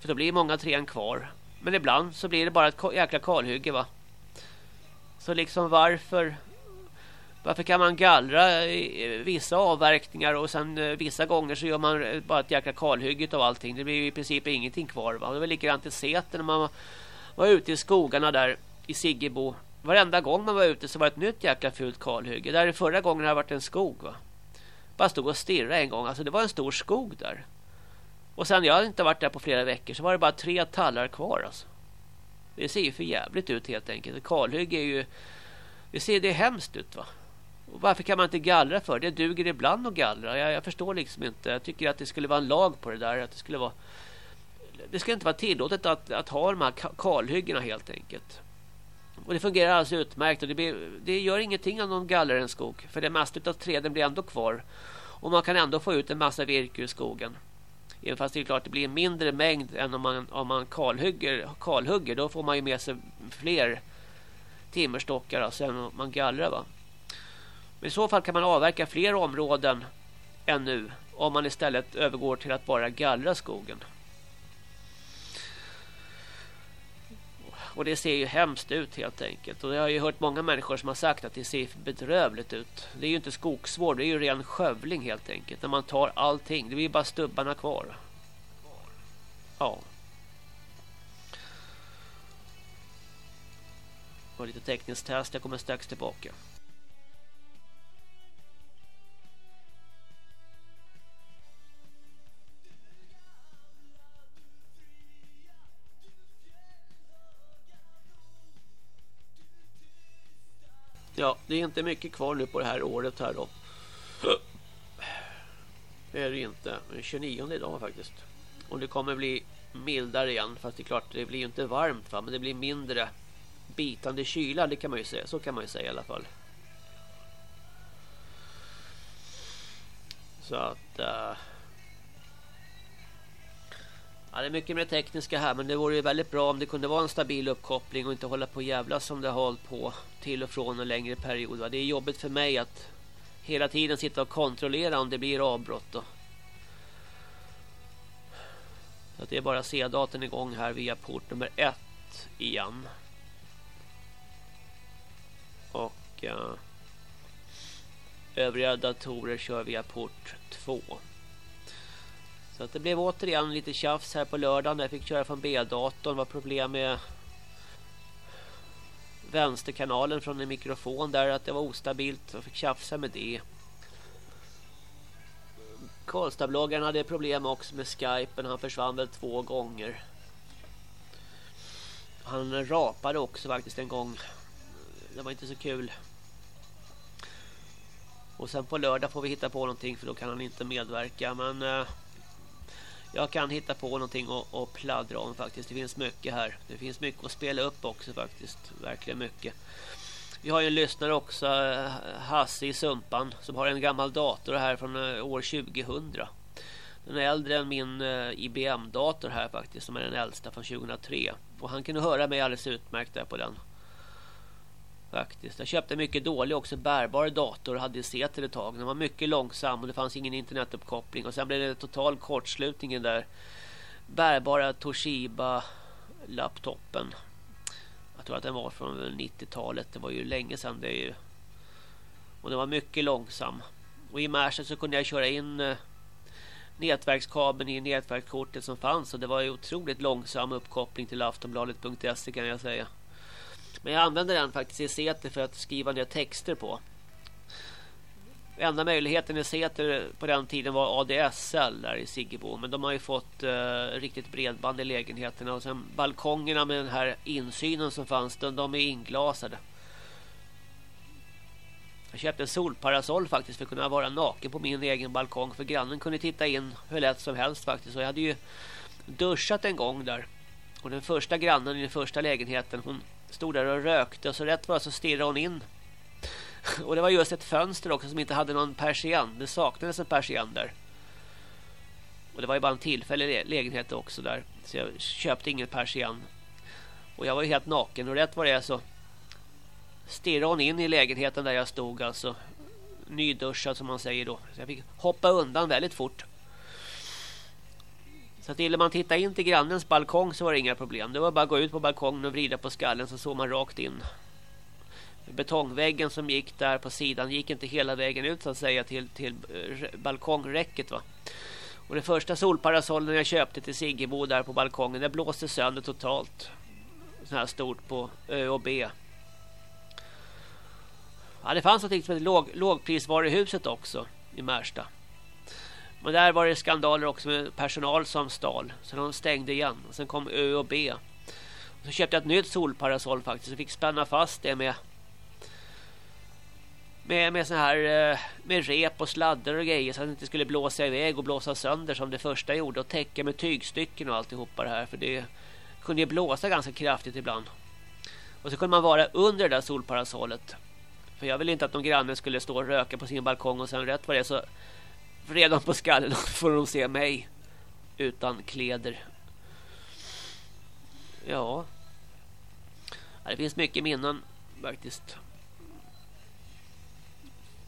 För då blir många träd kvar. Men ibland så blir det bara ett jäkla kalhygge va. Så liksom varför varför kan man gallra vissa avverkningar och sen eh, vissa gånger så gör man eh, bara ett jäkla kalhygge av allting. Det blir ju i princip ingenting kvar. Va? Det var likadant i Säter när man var ute i skogarna där i Siggebo. Varenda gång man var ute så var det ett nytt jäkla fult kalhygge. Där förra gången har varit en skog va. Bara stod och stirrade en gång. Alltså det var en stor skog där. Och sen jag hade inte varit där på flera veckor så var det bara tre tallar kvar alltså. Det ser ju för jävligt ut helt enkelt. Kalhygge är ju... Det ser det hemskt ut va. Och varför kan man inte gallra för? Det duger ibland att gallra. Jag, jag, förstår liksom inte. Jag tycker att det skulle vara en lag på det där. Att det skulle vara... Det ska inte vara tillåtet att, att ha de här kalhyggena helt enkelt. Och det fungerar alldeles utmärkt. Och det, blir, det gör ingenting om någon gallrar en skog. För det mesta av träden blir ändå kvar. Och man kan ändå få ut en massa virke ur skogen. Även fast det är klart att det blir en mindre mängd än om man, om man kalhugger, kalhugger. Då får man ju med sig fler timmerstockar alltså, än om man gallrar va. Men i så fall kan man avverka fler områden än nu om man istället övergår till att bara gallra skogen. Och det ser ju hemskt ut helt enkelt. Och jag har ju hört många människor som har sagt att det ser bedrövligt ut. Det är ju inte skogsvård, det är ju ren skövling helt enkelt. När man tar allting, det blir bara stubbarna kvar. Ja. Och lite tekniskt test, jag kommer strax tillbaka. Ja, det är inte mycket kvar nu på det här året här då. Det är det inte. 29 idag faktiskt. Och det kommer bli mildare igen. Fast det är klart, det blir ju inte varmt va? Men det blir mindre bitande kyla, det kan man ju säga. Så kan man ju säga i alla fall. Så att... Uh... Ja, det är mycket mer tekniska här men det vore ju väldigt bra om det kunde vara en stabil uppkoppling och inte hålla på jävla som det har hållit på till och från en längre period. Va? Det är jobbigt för mig att hela tiden sitta och kontrollera om det blir avbrott. Då. Så att det är bara C-datorn igång här via port nummer ett igen. Och uh, övriga datorer kör via port 2. Så att det blev återigen lite tjafs här på lördagen. Jag fick köra från B-datorn. Det var problem med vänsterkanalen från en mikrofon där. Att det var ostabilt. Jag fick tjafsa med det. Karlstadbloggaren hade problem också med Skypen. Han försvann väl två gånger. Han rapade också faktiskt en gång. Det var inte så kul. Och sen på lördag får vi hitta på någonting för då kan han inte medverka. Men eh, jag kan hitta på någonting och, och pladdra om faktiskt. Det finns mycket här. Det finns mycket att spela upp också faktiskt. Verkligen mycket. Vi har ju en lyssnare också, eh, Hasse i Sumpan, som har en gammal dator här från eh, år 2000. Den är äldre än min eh, IBM-dator här faktiskt, som är den äldsta från 2003. Och han kunde höra mig alldeles utmärkt där på den. Faktiskt. Jag köpte mycket dålig också bärbar dator och hade sett ett tag. Den var mycket långsam och det fanns ingen internetuppkoppling. Och sen blev det total kortslutning i där bärbara Toshiba laptopen. Jag tror att den var från 90-talet. Det var ju länge sedan det är ju. Och den var mycket långsam. Och i Mersen så kunde jag köra in eh, nätverkskabeln i nätverkskortet som fanns. Och det var ju otroligt långsam uppkoppling till aftonbladet.se kan jag säga. Men jag använder den faktiskt i CT för att skriva ner texter på. Enda möjligheten i Säter på den tiden var ADSL där i Siggebo. Men de har ju fått eh, riktigt bredband i lägenheterna. Och sen balkongerna med den här insynen som fanns. De, de är inglasade. Jag köpte en solparasoll faktiskt för att kunna vara naken på min egen balkong. För grannen kunde titta in hur lätt som helst faktiskt. Och jag hade ju duschat en gång där. Och den första grannen i den första lägenheten hon stod där och rökte. Och så rätt var så stirrade hon in Och det var just ett fönster också som inte hade någon persienn. Det saknades en persienn där. Och det var ju bara en tillfällig lägenhet också där. Så jag köpte ingen persienn. Och jag var ju helt naken. Och rätt var det så stirrade hon in i lägenheten där jag stod. Alltså nyduschad som man säger då. Så jag fick hoppa undan väldigt fort. Så att ville man titta in till grannens balkong så var det inga problem. Det var bara att gå ut på balkongen och vrida på skallen så såg man rakt in betongväggen som gick där på sidan gick inte hela vägen ut så att säga till, till eh, balkongräcket va. Och det första solparasollen jag köpte till Siggebo där på balkongen det blåste sönder totalt. Så här stort på Ö och B. Ja, det fanns något som hette låg, lågprisvaruhuset också i Märsta. Men där var det skandaler också med personal som stal. Så de stängde igen. Sen kom Ö och B. Och så köpte jag ett nytt solparasoll faktiskt. Jag fick spänna fast det med med, med så här eh, med rep och sladdar och grejer så att det inte skulle blåsa iväg och blåsa sönder som det första gjorde och täcka med tygstycken och alltihopa det här för det kunde ju blåsa ganska kraftigt ibland. Och så kunde man vara under det där solparasollet. För jag ville inte att någon granne skulle stå och röka på sin balkong och sen rätt vad det är så redan på skallen får de se mig utan kläder. Ja. Det finns mycket minnen faktiskt.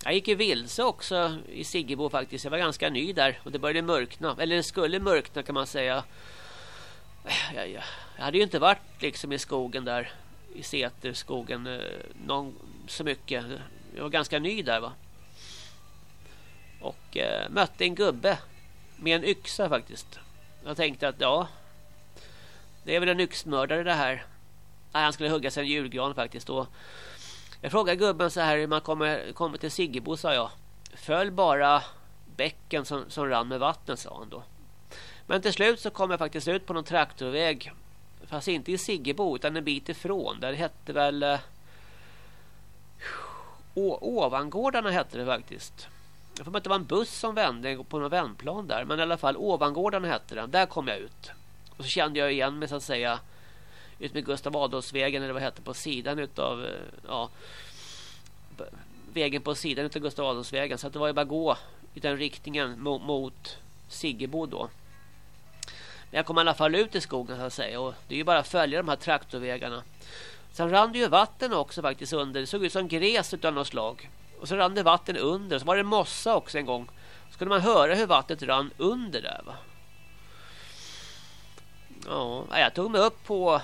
Jag gick ju vilse också i Siggebo faktiskt. Jag var ganska ny där och det började mörkna. Eller det skulle mörkna kan man säga. Jag, jag, jag hade ju inte varit liksom i skogen där. I Säterskogen eh, någon, så mycket. Jag var ganska ny där va. Och eh, mötte en gubbe med en yxa faktiskt. Jag tänkte att ja. Det är väl en yxmördare det här. Nej, han skulle hugga sig en julgran faktiskt. Och jag frågade gubben så här hur man kommer, kommer till Siggebo sa jag. Följ bara bäcken som, som rann med vatten sa han då. Men till slut så kom jag faktiskt ut på någon traktorväg. Fast inte i Siggebo utan en bit ifrån. Där det hette väl... Eh, Ovangårdarna hette det faktiskt. Jag får att det var en buss som vände på någon vändplan där. Men i alla fall Ovangården hette den. Där kom jag ut. Och så kände jag igen mig så att säga ut med Gustav Adolfsvägen eller vad hette på sidan utav eh, ja vägen på sidan utav Gustav Adolfsvägen så att det var ju bara gå i den riktningen mot, mot Siggebo då. Men jag kom i alla fall ut i skogen så att säga och det är ju bara att följa de här traktorvägarna. Sen rann det ju vatten också faktiskt under. Det såg ut som gräs utav något slag. Och så rann det vatten under. Så var det mossa också en gång. Så kunde man höra hur vattnet rann under där va. Ja, jag tog mig upp på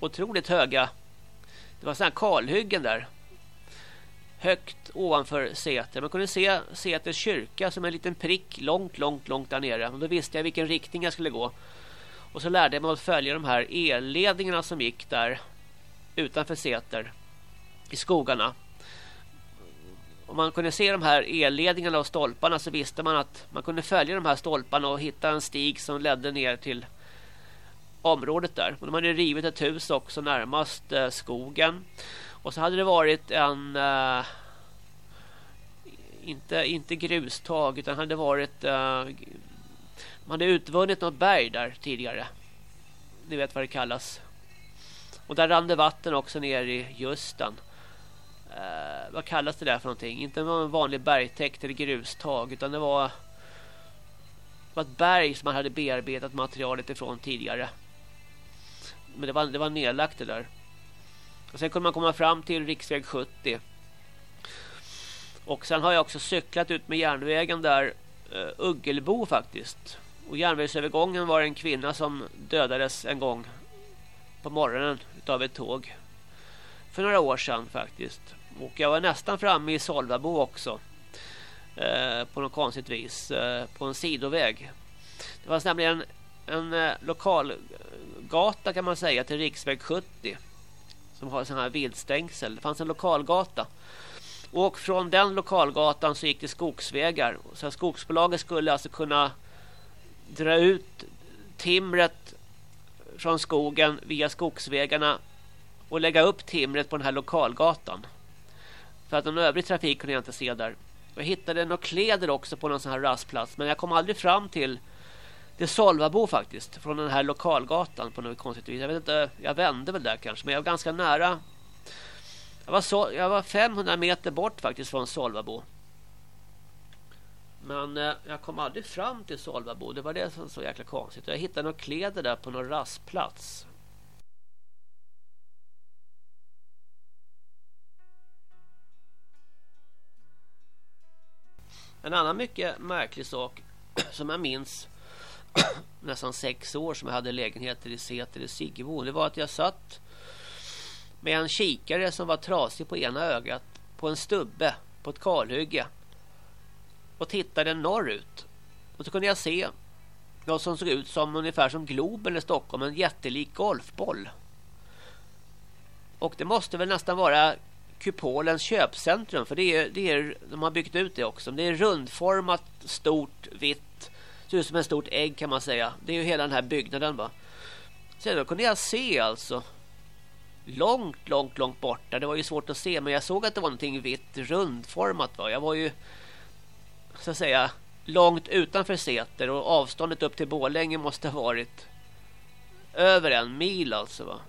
otroligt höga. Det var sådana kalhyggen där. Högt ovanför Säter. Man kunde se Säters kyrka som en liten prick långt, långt, långt där nere. Och då visste jag vilken riktning jag skulle gå. Och så lärde jag mig att följa de här elledningarna som gick där utanför Säter i skogarna. Om man kunde se de här elledningarna och stolparna så visste man att man kunde följa de här stolparna och hitta en stig som ledde ner till området där. Och de hade rivit ett hus också närmast eh, skogen. Och så hade det varit en eh, inte inte grustag utan hade varit eh, man hade utvunnit något berg där tidigare. Ni vet vad det kallas. Och där rann det vatten också ner i Justen. Eh, vad kallas det där för någonting? Inte en vanlig bergtäkt eller grustag utan det var, det var ett berg som man hade bearbetat materialet ifrån tidigare. Men det var, det var nedlagt det där. Och sen kunde man komma fram till riksväg 70. Och sen har jag också cyklat ut med järnvägen där uh, Uggelbo faktiskt. Och järnvägsövergången var en kvinna som dödades en gång på morgonen utav ett tåg. För några år sedan faktiskt. Och jag var nästan framme i Solvabo också. Eh, på något konstigt vis. Eh, på en sidoväg. Det fanns nämligen en, eh, en lokal kan man säga till riksväg 70 som har sån här viltstängsel. Det fanns en lokalgata. Och från den lokalgatan så gick det skogsvägar. Så skogsbolaget skulle alltså kunna dra ut timret från skogen via skogsvägarna och lägga upp timret på den här lokalgatan. För att någon övrig trafik kunde jag inte se där. Jag hittade några kläder också på någon sån här rastplats. Men jag kom aldrig fram till det Solvabo faktiskt. Från den här lokalgatan på något konstigt vis. Jag vet inte, jag vände väl där kanske. Men jag var ganska nära. Jag var, så, jag var 500 meter bort faktiskt från Solvabo. Men eh, jag kom aldrig fram till Solvabo. Det var det som var så jäkla konstigt. Jag hittade några kläder där på någon rastplats. En annan mycket märklig sak som jag minns nästan sex år som jag hade lägenheter i Säter i Siggebo. Det var att jag satt med en kikare som var trasig på ena ögat på en stubbe på ett kalhygge och tittade norrut. Och så kunde jag se något som såg ut som ungefär som Globen i Stockholm, en jättelik golfboll. Och det måste väl nästan vara Kupolens köpcentrum för det är, det är, de har byggt ut det också. Det är rundformat, stort, vitt. Ser ut som ett stort ägg kan man säga. Det är ju hela den här byggnaden va. Så då kunde jag se alltså långt, långt, långt borta. Det var ju svårt att se men jag såg att det var någonting vitt rundformat va. Jag var ju så att säga långt utanför Säter och avståndet upp till Bålänge måste ha varit över en mil alltså va.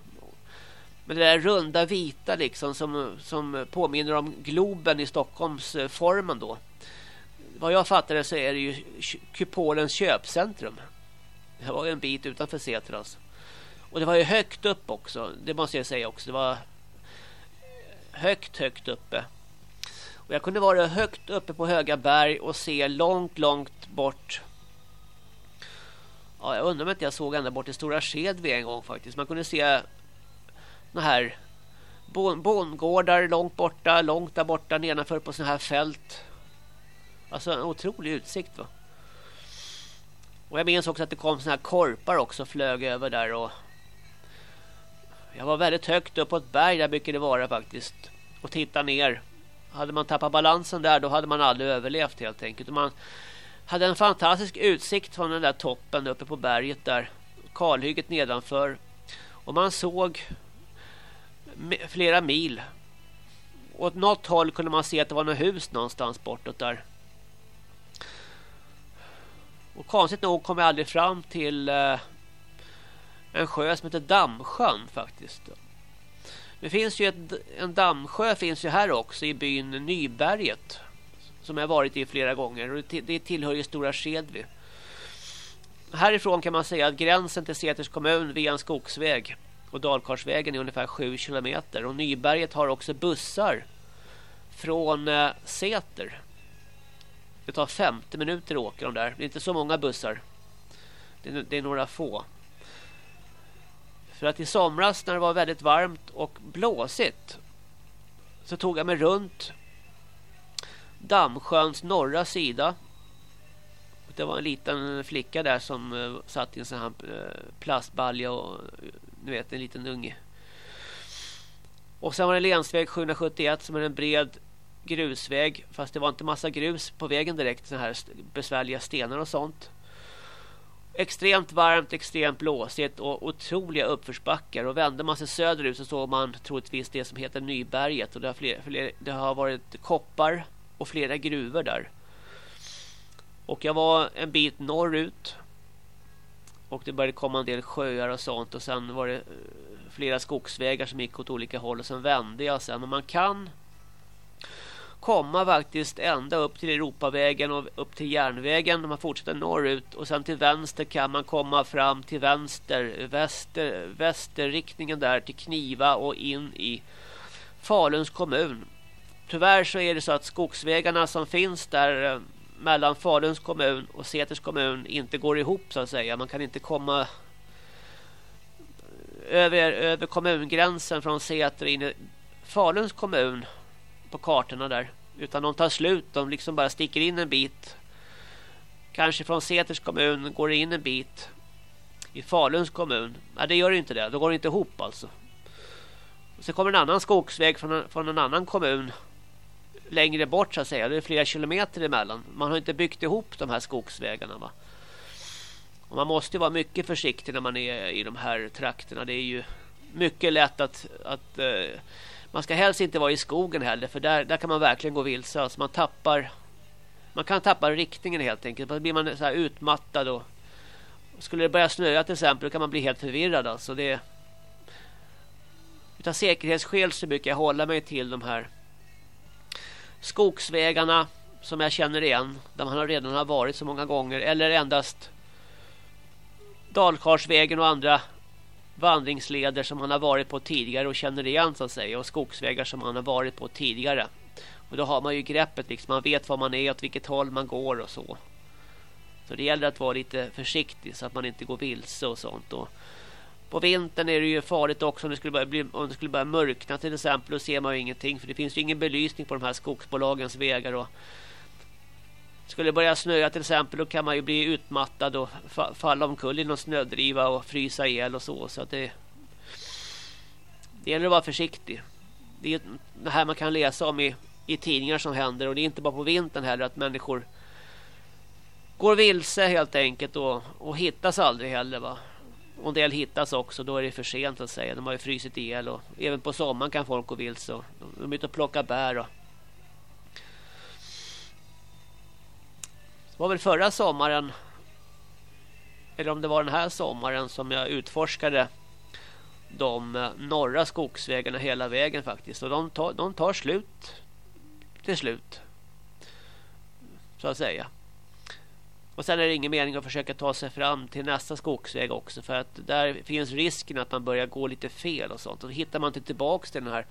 Men det där runda vita liksom som, som påminner om Globen i Stockholmsformen. Eh, då. Vad jag fattade så är det ju Kupolens köpcentrum. Det var ju en bit utanför Säter alltså. Och det var ju högt upp också. Det måste jag säga också. Det var högt, högt uppe. Och jag kunde vara högt uppe på höga berg och se långt, långt bort. Ja, jag undrar om inte jag såg ända bort till Stora Skedvi en gång faktiskt. Man kunde se såna här bondgårdar långt borta, långt där borta nedanför på såna här fält. Alltså en otrolig utsikt va. Och jag minns också att det kom såna här korpar också flög över där och jag var väldigt högt upp på ett berg där brukar det vara faktiskt och titta ner. Hade man tappat balansen där då hade man aldrig överlevt helt enkelt. Och man hade en fantastisk utsikt från den där toppen uppe på berget där. Kalhygget nedanför. Och man såg flera mil. Åt något håll kunde man se att det var något hus någonstans bortåt där. Och konstigt nog kom jag aldrig fram till eh, en sjö som heter Dammsjön faktiskt. Det finns ju ett, en dammsjö finns ju här också i byn Nyberget som jag varit i flera gånger och det tillhör ju Stora Skedvi. Härifrån kan man säga att gränsen till Säters kommun via en skogsväg och Dalkarsvägen är ungefär 7 kilometer. Och Nyberget har också bussar från eh, Säter. Det tar 50 minuter att åka de där. Det är inte så många bussar. Det är, det är några få. För att i somras när det var väldigt varmt och blåsigt så tog jag mig runt Dammsjöns norra sida. Det var en liten flicka där som eh, satt i en sån här eh, plastbalja och ni vet en liten unge. Och sen var det länsväg 771 som är en bred grusväg fast det var inte massa grus på vägen direkt så här besvärliga stenar och sånt. Extremt varmt, extremt blåsigt och otroliga uppförsbackar och vände man sig söderut så såg man troligtvis det som heter Nyberget och det har, fler, fler, det har varit koppar och flera gruvor där. Och jag var en bit norrut och det började komma en del sjöar och sånt. Och sen var det eh, flera skogsvägar som gick åt olika håll. Och sen vände jag sen. Och man kan komma faktiskt ända upp till Europavägen och upp till järnvägen när man fortsätter norrut. Och sen till vänster kan man komma fram till vänster, väster, västerriktningen där till Kniva och in i Faluns kommun. Tyvärr så är det så att skogsvägarna som finns där eh, mellan Faluns kommun och Säters kommun inte går ihop så att säga. Man kan inte komma över, över kommungränsen från Säter in i Faluns kommun på kartorna där. Utan de tar slut. De liksom bara sticker in en bit. Kanske från Säters kommun går det in en bit i Faluns kommun. Nej, det gör det inte det. Då går det inte ihop alltså. Och sen kommer en annan skogsväg från en, från en annan kommun längre bort så att säga. Det är flera kilometer emellan. Man har inte byggt ihop de här skogsvägarna va. Och man måste vara mycket försiktig när man är i de här trakterna. Det är ju mycket lätt att, att uh, man ska helst inte vara i skogen heller för där, där kan man verkligen gå vilse. Alltså man tappar man kan tappa riktningen helt enkelt. Då blir man så här utmattad och skulle det börja snöa till exempel då kan man bli helt förvirrad alltså det utav säkerhetsskäl så brukar jag hålla mig till de här skogsvägarna som jag känner igen där man redan har varit så många gånger eller endast Dalkarsvägen och andra vandringsleder som man har varit på tidigare och känner igen så att säga och skogsvägar som man har varit på tidigare. Och då har man ju greppet liksom man vet var man är åt vilket håll man går och så. Så det gäller att vara lite försiktig så att man inte går vilse och sånt och på vintern är det ju farligt också om det skulle börja, bli, om det skulle börja mörkna till exempel. Då ser man ju ingenting för det finns ju ingen belysning på de här skogsbolagens vägar. Och skulle det börja snöa till exempel då kan man ju bli utmattad och falla omkull i någon snödriva och frysa ihjäl och så. Så att det, det gäller att vara försiktig. Det är det här man kan läsa om i, i tidningar som händer och det är inte bara på vintern heller att människor går vilse helt enkelt och, och hittas aldrig heller va. Och en del hittas också, då är det för sent att säga. De har ju frysit ihjäl och även på sommaren kan folk gå vilse. Och de är ute och plocka bär. Och... Det var väl förra sommaren eller om det var den här sommaren som jag utforskade de eh, norra skogsvägarna hela vägen faktiskt. Och de tar, de tar slut till slut. Så att säga. Och sen är det ingen mening att försöka ta sig fram till nästa skogsväg också. För att där finns risken att man börjar gå lite fel och sånt. Och då hittar man inte tillbaks till den här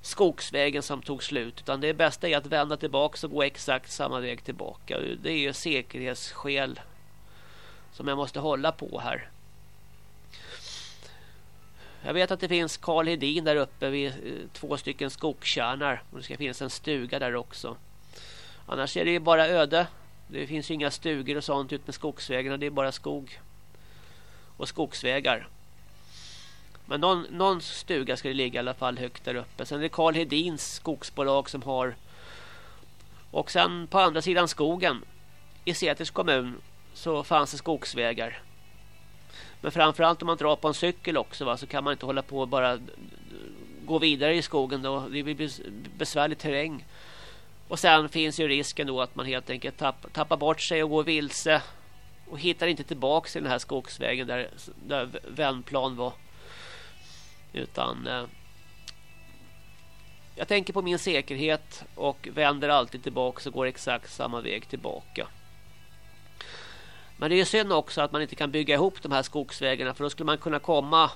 skogsvägen som tog slut. Utan det bästa är att vända tillbaks och gå exakt samma väg tillbaka. Det är ju säkerhetsskäl som jag måste hålla på här. Jag vet att det finns Karl Hedin där uppe vid eh, två stycken skogskärnar. Och det ska finnas en stuga där också. Annars är det ju bara öde det finns ju inga stugor och sånt ut med skogsvägarna. Det är bara skog. Och skogsvägar. Men någon, någon stuga ska det ligga i alla fall högt där uppe. Sen är det Karl Hedins skogsbolag som har. Och sen på andra sidan skogen. I Säters kommun. Så fanns det skogsvägar. Men framförallt om man drar på en cykel också va, så kan man inte hålla på och bara gå vidare i skogen då. Det blir besvärlig terräng. Och sen finns ju risken då att man helt enkelt tapp, tappar bort sig och går vilse. Och hittar inte tillbaka till den här skogsvägen där, där vändplan var. Utan eh, jag tänker på min säkerhet och vänder alltid tillbaka och går exakt samma väg tillbaka. Men det är synd också att man inte kan bygga ihop de här skogsvägarna för då skulle man kunna komma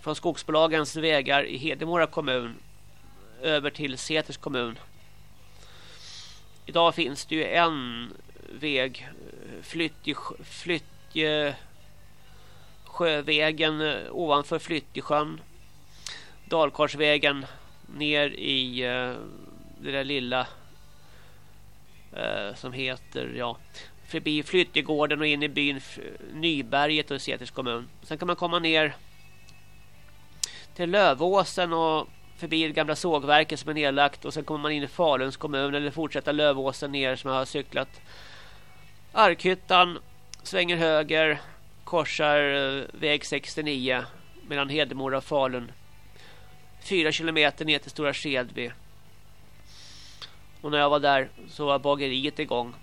från skogsbolagens vägar i Hedemora kommun över till Säters kommun. Idag finns det ju en väg Flyttje, Flyttje sjövägen eh, ovanför Flyttjesjön. Dalkarsvägen ner i eh, det där lilla eh, som heter ja förbi Flyttjegården och in i byn Nyberget och Säters kommun. Sen kan man komma ner till Lövåsen och förbi det gamla sågverket som är nedlagt och sen kommer man in i Faluns kommun eller fortsätta Lövåsen ner som jag har cyklat. Arkhyttan svänger höger, korsar eh, väg 69 mellan Hedemora och Falun. Fyra kilometer ner till Stora Skedvi. Och när jag var där så var bageriet igång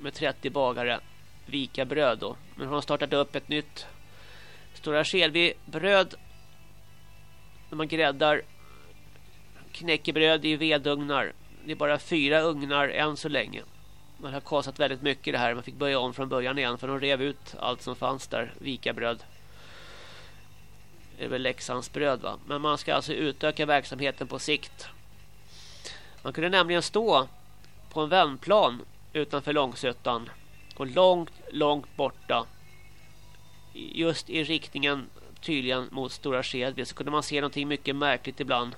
med 30 bagare. Vika bröd då. Men de har startat upp ett nytt Stora Skedvi bröd när man gräddar knäckebröd i vedugnar. Det är bara fyra ugnar än så länge. Man har kostat väldigt mycket det här. Man fick börja om från början igen för de rev ut allt som fanns där. Vikabröd. Det är väl Leksandsbröd va. Men man ska alltså utöka verksamheten på sikt. Man kunde nämligen stå på en vändplan utanför Långsötan. Och långt, långt borta. Just i riktningen tydligen mot Stora Skedvi så kunde man se någonting mycket märkligt ibland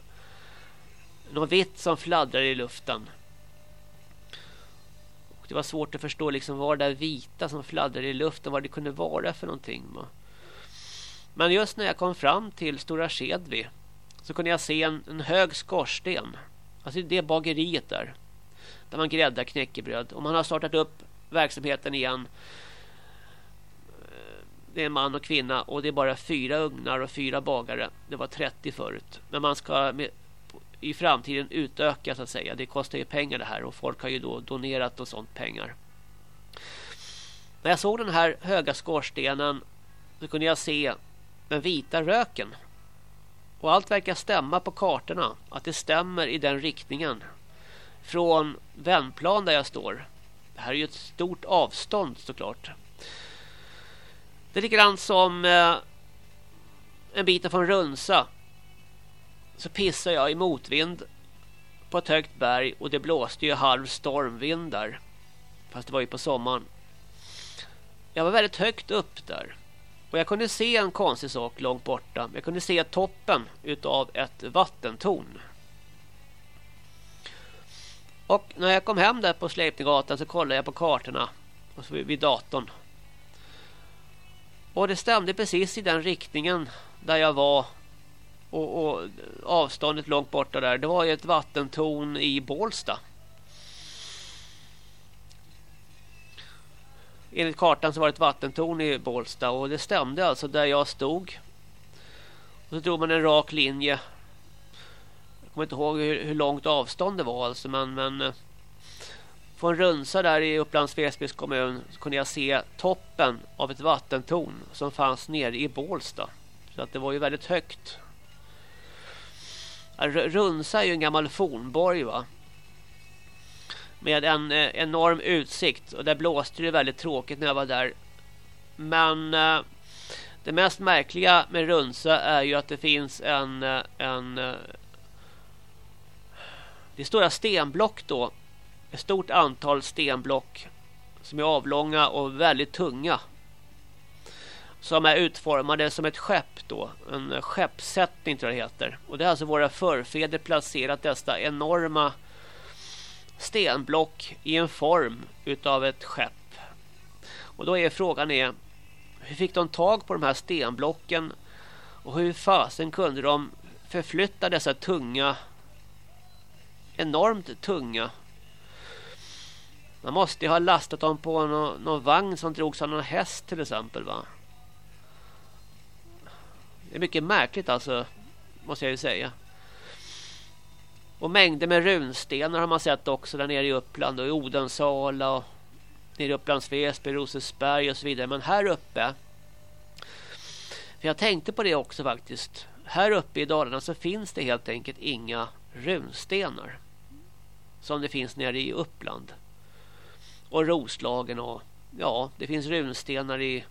något vitt som fladdrar i luften. Och det var svårt att förstå liksom vad det där vita som fladdrar i luften vad det kunde vara för någonting. Men just när jag kom fram till Stora Skedvi så kunde jag se en, en hög skorsten. Alltså det bageriet där. Där man gräddar knäckebröd. Och man har startat upp verksamheten igen. Det är en man och kvinna och det är bara fyra ugnar och fyra bagare. Det var 30 förut. Men man ska med, i framtiden utöka så att säga. Det kostar ju pengar det här och folk har ju då donerat och sånt pengar. När jag såg den här höga skorstenen så kunde jag se den vita röken. Och allt verkar stämma på kartorna. Att det stämmer i den riktningen. Från vändplan där jag står. Det här är ju ett stort avstånd såklart. Det är likadant som eh, en bit från Runsa. Så pissar jag i motvind på ett högt berg och det blåste ju halv stormvind där. Fast det var ju på sommaren. Jag var väldigt högt upp där. Och jag kunde se en konstig sak långt borta. Jag kunde se toppen utav ett vattentorn. Och när jag kom hem där på Sleipninggatan så kollade jag på kartorna. Och så vid datorn. Och det stämde precis i den riktningen där jag var. Och, och avståndet långt borta där. Det var ju ett vattentorn i Bålsta. Enligt kartan så var det ett vattentorn i Bålsta och det stämde alltså där jag stod. Och så drog man en rak linje. Jag kommer inte ihåg hur, hur långt avstånd det var alltså men, men eh, en Runsa där i Upplands Väsbys kommun så kunde jag se toppen av ett vattentorn som fanns nere i Bålsta. Så att det var ju väldigt högt. Runsa är ju en gammal fornborg va med en eh, enorm utsikt och där blåste det väldigt tråkigt när jag var där. Men eh, det mest märkliga med Runsa är ju att det finns en eh, en eh, det är stora stenblock då. Ett stort antal stenblock som är avlånga och väldigt tunga. Som är utformade som ett skepp då. En skeppssättning tror jag det heter. Och det är alltså våra förfäder placerat dessa enorma stenblock i en form utav ett skepp. Och då är frågan är hur fick de tag på de här stenblocken och hur fasen kunde de förflytta dessa tunga enormt tunga man måste ju ha lastat dem på någon, någon vagn som drogs av någon häst till exempel va. Det är mycket märkligt alltså måste jag ju säga. Och mängder med runstenar har man sett också där nere i Uppland och i Odensala och nere i Upplands Väsby, Rosesberg och så vidare. Men här uppe för jag tänkte på det också faktiskt. Här uppe i Dalarna så finns det helt enkelt inga runstenar. Som det finns nere i Uppland. Och Roslagen och ja, det finns runstenar i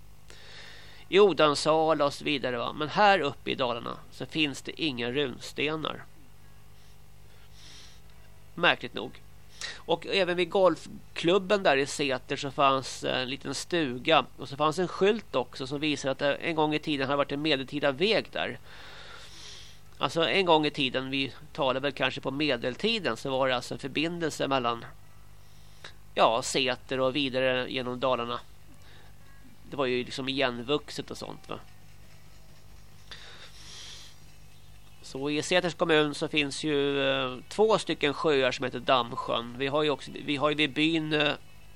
i Odansala och så vidare va. Men här uppe i Dalarna så finns det inga runstenar. Märkligt nog. Och även vid golfklubben där i Säter så fanns eh, en liten stuga. Och så fanns en skylt också som visar att det en gång i tiden har varit en medeltida väg där. Alltså en gång i tiden, vi talar väl kanske på medeltiden, så var det alltså en förbindelse mellan ja, Säter och vidare genom Dalarna. Det var ju liksom igenvuxet och sånt va. Så i Säters kommun så finns ju eh, två stycken sjöar som heter Dammsjön. Vi har ju också vi har ju vid byn eh,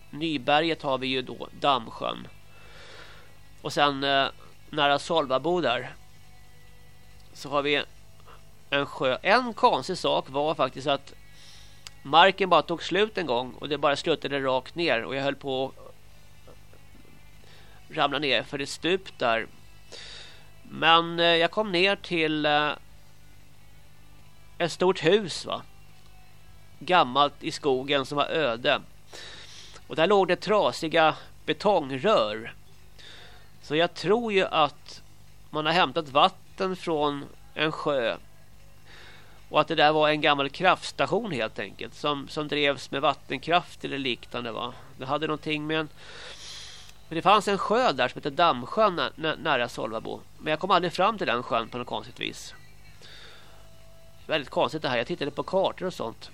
Nyberget har vi ju då Dammsjön. Och sen eh, nära Solvabo där så har vi en sjö. En konstig sak var faktiskt att marken bara tog slut en gång och det bara slutade rakt ner och jag höll på ramla ner för det stup där. Men eh, jag kom ner till eh, ett stort hus va. Gammalt i skogen som var öde. Och där låg det trasiga betongrör. Så jag tror ju att man har hämtat vatten från en sjö. Och att det där var en gammal kraftstation helt enkelt. Som, som drevs med vattenkraft eller liknande va. Det hade någonting med en... Men det fanns en sjö där som heter Dammsjön nära Solvabo. Men jag kom aldrig fram till den sjön på något konstigt vis. Väldigt konstigt det här. Jag tittade på kartor och sånt.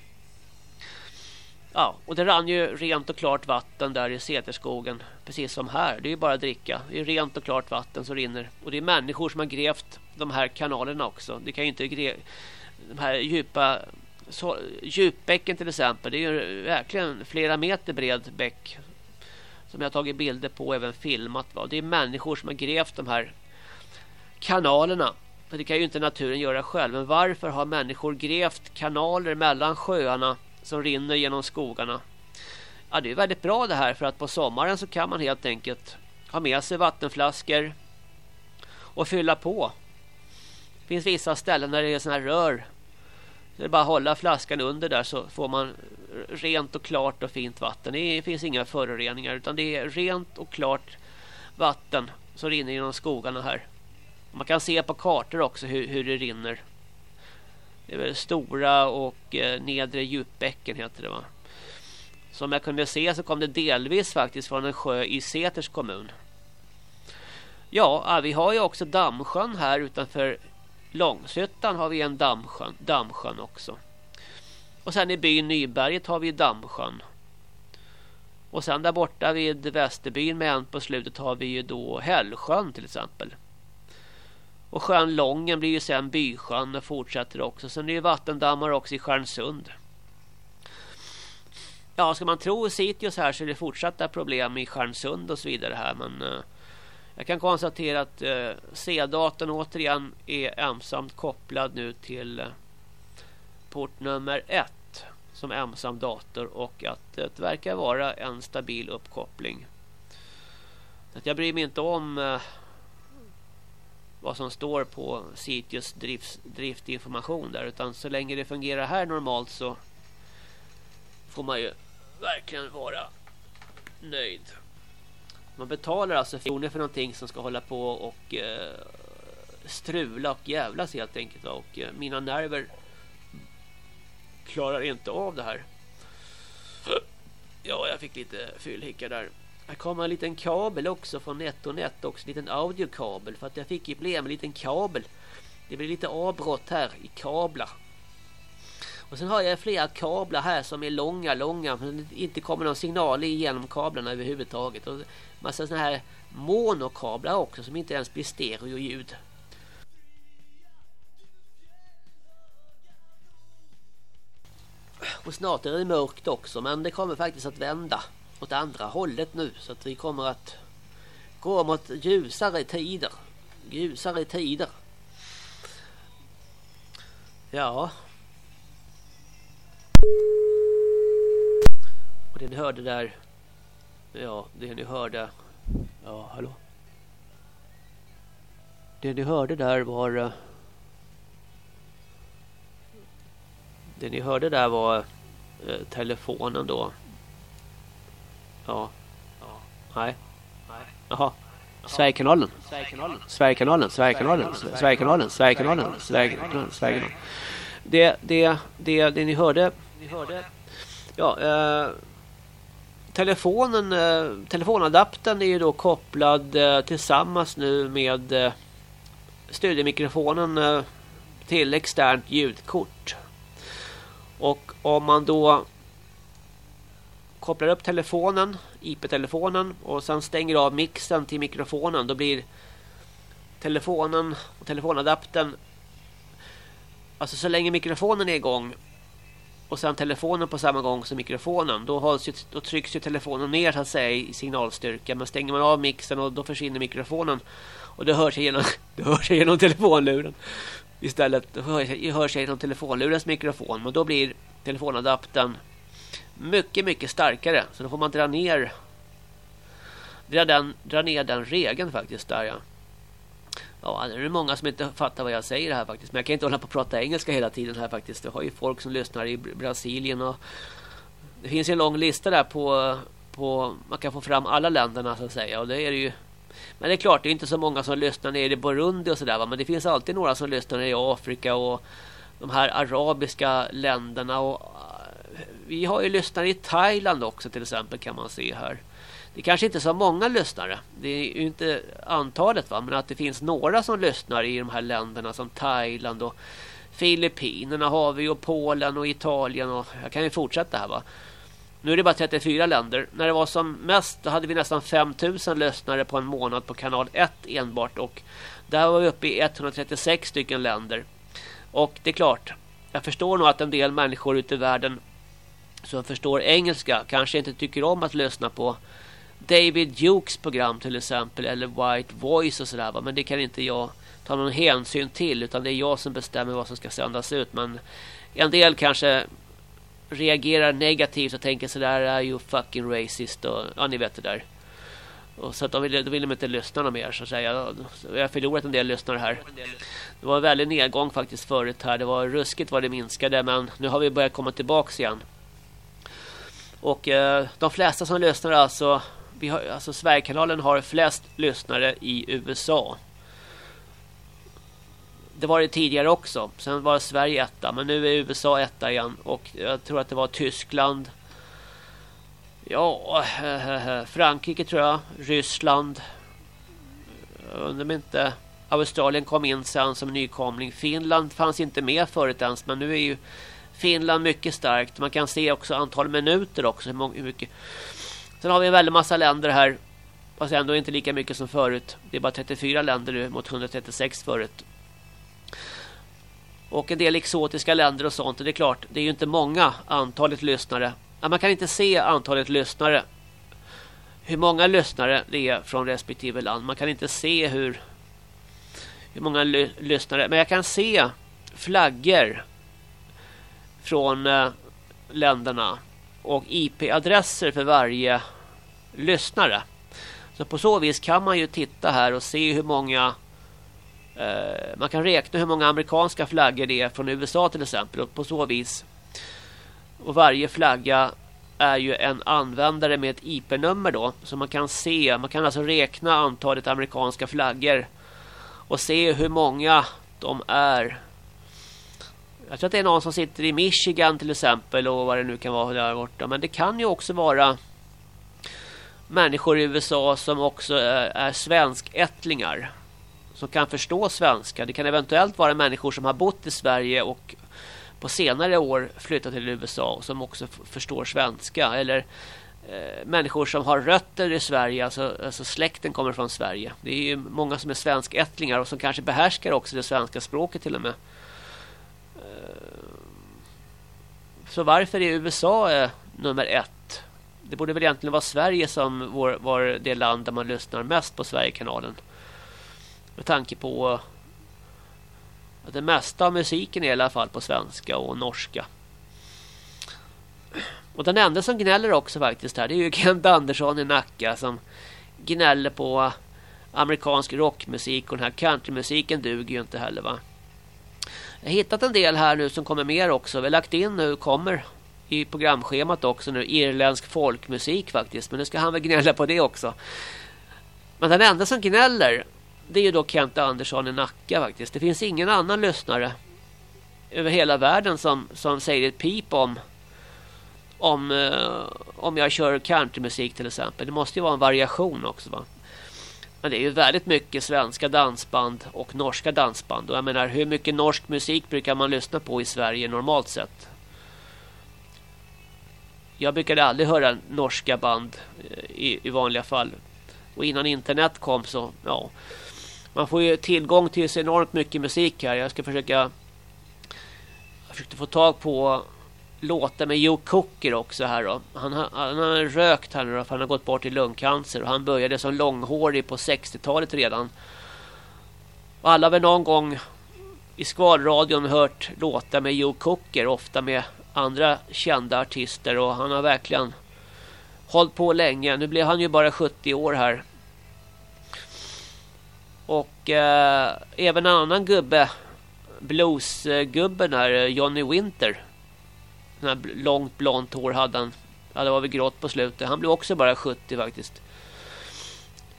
Ja, och det rann ju rent och klart vatten där i Säterskogen. Precis som här. Det är ju bara att dricka. Det är rent och klart vatten som rinner. Och det är människor som har grävt de här kanalerna också. Det kan ju inte gräva... De här djupa så, djupbäcken till exempel. Det är ju verkligen flera meter bred bäck. Som jag har tagit bilder på och även filmat. Va? Det är människor som har grävt de här kanalerna. För det kan ju inte naturen göra själv. Men varför har människor grävt kanaler mellan sjöarna som rinner genom skogarna? Ja, det är väldigt bra det här för att på sommaren så kan man helt enkelt ha med sig vattenflaskor och fylla på. Det finns vissa ställen där det är sådana här rör. Det är bara att hålla flaskan under där så får man rent och klart och fint vatten. Det finns inga föroreningar utan det är rent och klart vatten som rinner genom skogarna här. Man kan se på kartor också hur, hur det rinner. Det är väl stora och eh, nedre djupbäcken heter det va. Som jag kunde se så kom det delvis faktiskt från en sjö i Seters kommun. Ja, vi har ju också Dammsjön här utanför Långshyttan har vi en dammsjön, dammsjön också. Och sen i byn Nyberget har vi Dammsjön. Och sen där borta vid Västerbyn med en på slutet har vi ju då Hällsjön till exempel. Och sjön Lången blir ju sen Bysjön och fortsätter också. Sen är det ju vattendammar också i Stjärnsund. Ja, ska man tro Sitius här så är det fortsatta problem i Stjärnsund och så vidare här. Men uh, jag kan konstatera att eh, C-datorn återigen är ensamt kopplad nu till eh, port nummer 1. som ensam dator och att det verkar vara en stabil uppkoppling. Att jag bryr mig inte om eh, vad som står på Citius drift, driftinformation där utan så länge det fungerar här normalt så får man ju verkligen vara nöjd. Man betalar alltså kronor för någonting som ska hålla på och eh, strula och jävlas helt enkelt och eh, mina nerver klarar inte av det här. Ja, jag fick lite fyllhicka där. Här kommer en liten kabel också från NetOnNet också. En liten audiokabel. För att jag fick problem med en liten kabel. Det blir lite avbrott här i kablar. Och sen har jag flera kablar här som är långa, långa. Men det inte kommer någon signal igenom kablarna överhuvudtaget. Och massa sådana här monokablar också som inte ens blir stereoljud. Och snart är det mörkt också men det kommer faktiskt att vända åt andra hållet nu så att vi kommer att gå mot ljusare tider. Ljusare tider. Ja. Och det ni hörde där, ja, det ni hörde, ja, hallå? Det ni hörde där var... Det ni hörde där var eh, telefonen då. Ja. ja. Nej. Nej. Jaha. Sverigekanalen. Sverigekanalen. Sverigekanalen. Sverigekanalen. Sverigekanalen. Sverigekanalen. Sverigekanalen. Det, det, det, det ni hörde vi hörde. Ja. Eh, telefonen, eh, telefonadaptern är ju då kopplad eh, tillsammans nu med eh, studiemikrofonen eh, till externt ljudkort. Och om man då kopplar upp telefonen, IP-telefonen och sen stänger av mixen till mikrofonen. Då blir telefonen och telefonadaptern alltså så länge mikrofonen är igång och sen telefonen på samma gång som mikrofonen. Då, hålls ju, då trycks ju telefonen ner så att säga i signalstyrka. Men stänger man av mixen och då försvinner mikrofonen. Och det hörs genom, det hörs genom telefonluren. Istället det hörs genom telefonlurens mikrofon. Men då blir telefonadaptern mycket, mycket starkare. Så då får man dra ner dra, den, dra ner den regeln faktiskt där ja. Ja, det är många som inte fattar vad jag säger här faktiskt. Men jag kan inte hålla på att prata engelska hela tiden här faktiskt. Det har ju folk som lyssnar i Brasilien och det finns en lång lista där på, på man kan få fram alla länderna så att säga. Och det är det ju men det är klart, det är inte så många som lyssnar nere i Burundi och sådär. Men det finns alltid några som lyssnar i Afrika och de här arabiska länderna och vi har ju lyssnare i Thailand också till exempel kan man se här. Det kanske inte är så många lyssnare. Det är ju inte antalet va. Men att det finns några som lyssnar i de här länderna som Thailand och Filippinerna har vi och Polen och Italien och jag kan ju fortsätta här va. Nu är det bara 34 länder. När det var som mest då hade vi nästan 5000 lyssnare på en månad på kanal 1 enbart och där var vi uppe i 136 stycken länder. Och det är klart jag förstår nog att en del människor ute i världen som förstår engelska kanske inte tycker om att lyssna på David Dukes program till exempel eller White Voice och sådär men det kan inte jag ta någon hänsyn till utan det är jag som bestämmer vad som ska sändas ut men en del kanske reagerar negativt och tänker sådär är ju fucking racist och ja ni vet det där. Och så att de vill, de vill inte lyssna mer så att säga. Jag har förlorat en del lyssnare här. Det var en väldig nedgång faktiskt förut här. Det var ruskigt vad det minskade men nu har vi börjat komma tillbaks igen. Och eh, de flesta som lyssnar alltså vi har, alltså Sverigekanalen har flest lyssnare i USA. Det var det tidigare också. Sen var Sverige etta. Men nu är USA etta igen. Och jag tror att det var Tyskland. Ja, Frankrike tror jag. Ryssland. Jag undrar om inte Australien kom in sen som nykomling. Finland fanns inte med förut ens. Men nu är ju Finland mycket starkt. Man kan se också antal minuter också. Hur mycket Sen har vi en väldig massa länder här. Fast ändå inte lika mycket som förut. Det är bara 34 länder nu mot 136 förut. Och en del exotiska länder och sånt. Och det är klart, det är ju inte många antalet lyssnare. Man kan inte se antalet lyssnare. Hur många lyssnare det är från respektive land. Man kan inte se hur, hur många ly lyssnare. Men jag kan se flaggor från eh, länderna och IP-adresser för varje lyssnare. Så på så vis kan man ju titta här och se hur många eh, man kan räkna hur många amerikanska flaggor det är från USA till exempel och på så vis och varje flagga är ju en användare med ett IP-nummer då så man kan se, man kan alltså räkna antalet amerikanska flaggor och se hur många de är jag tror att det är någon som sitter i Michigan till exempel och vad det nu kan vara där borta. Men det kan ju också vara människor i USA som också är, är svenskättlingar. Som kan förstå svenska. Det kan eventuellt vara människor som har bott i Sverige och på senare år flyttat till USA och som också förstår svenska. Eller eh, människor som har rötter i Sverige, alltså, alltså släkten kommer från Sverige. Det är ju många som är svenskättlingar och som kanske behärskar också det svenska språket till och med. Eh, så varför är USA eh, nummer ett? Det borde väl egentligen vara Sverige som var, var det land där man lyssnar mest på Sverigekanalen. Med tanke på att det mesta av musiken är i alla fall på svenska och norska. Och den enda som gnäller också faktiskt här det är ju Kent Andersson i Nacka som gnäller på amerikansk rockmusik och den här countrymusiken duger ju inte heller va. Jag har hittat en del här nu som kommer mer också. Vi har lagt in nu, kommer i programschemat också nu, irländsk folkmusik faktiskt. Men nu ska han väl gnälla på det också. Men den enda som gnäller, det är ju då Kent Andersson i Nacka faktiskt. Det finns ingen annan lyssnare över hela världen som, som säger ett pip om om, eh, om jag kör countrymusik till exempel. Det måste ju vara en variation också va. Men det är ju väldigt mycket svenska dansband och norska dansband. Och jag menar, hur mycket norsk musik brukar man lyssna på i Sverige normalt sett? Jag brukade aldrig höra norska band eh, i, i vanliga fall. Och innan internet kom så, ja. Man får ju tillgång till så enormt mycket musik här. Jag ska försöka... Jag försökte få tag på låtar med Joe Cooker också här då. Han, har, han har rökt här nu då, för han har gått bort i lungcancer. Och han började som långhårig på 60-talet redan. Och alla har väl någon gång i skvalradion hört låtar med Joe Cooker. Ofta med andra kända artister. Och han har verkligen hållit på länge. Nu blev han ju bara 70 år här. Och eh, även en annan gubbe. Bluesgubben här, eh, Johnny Winter Sån här långt blont hår hade han. Ja, det var väl grått på slutet. Han blev också bara 70 faktiskt.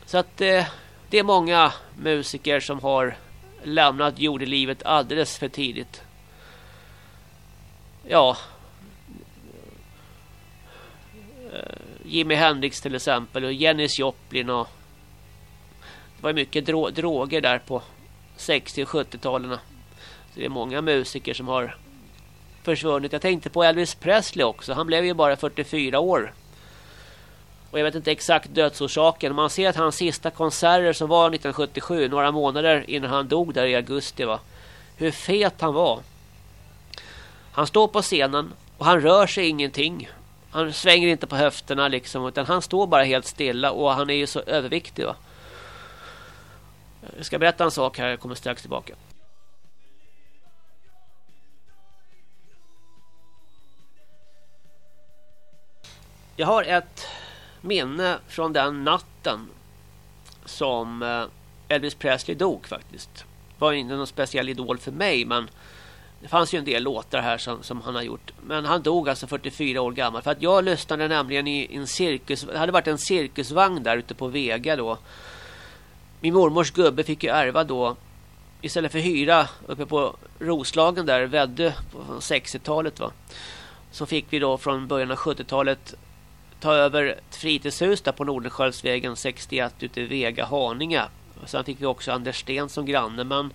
Så att eh, det är många musiker som har lämnat jordelivet alldeles för tidigt. Ja. Eh, Jimi Hendrix till exempel och Janis Joplin och det var mycket dro droger där på 60- och 70-talen. Så det är många musiker som har försvunnit. Jag tänkte på Elvis Presley också. Han blev ju bara 44 år. Och jag vet inte exakt dödsorsaken. Man ser att hans sista konserter som var 1977, några månader innan han dog där i augusti va. Hur fet han var. Han står på scenen och han rör sig ingenting. Han svänger inte på höfterna liksom utan han står bara helt stilla och han är ju så överviktig va. Jag ska berätta en sak här, jag kommer strax tillbaka. Jag har ett minne från den natten som eh, Elvis Presley dog faktiskt. Det var inte någon speciell idol för mig men det fanns ju en del låtar här som, som han har gjort. Men han dog alltså 44 år gammal. För att jag lyssnade nämligen i en cirkus. Det hade varit en cirkusvagn där ute på Vega då. Min mormors gubbe fick ju ärva då. Istället för hyra uppe på Roslagen där. Väddö på 60-talet va. Så fick vi då från början av 70-talet ta över ett fritidshus där på Nordenskiöldsvägen 61 ute i Vega Haninge. sen fick vi också Anders Sten som granne men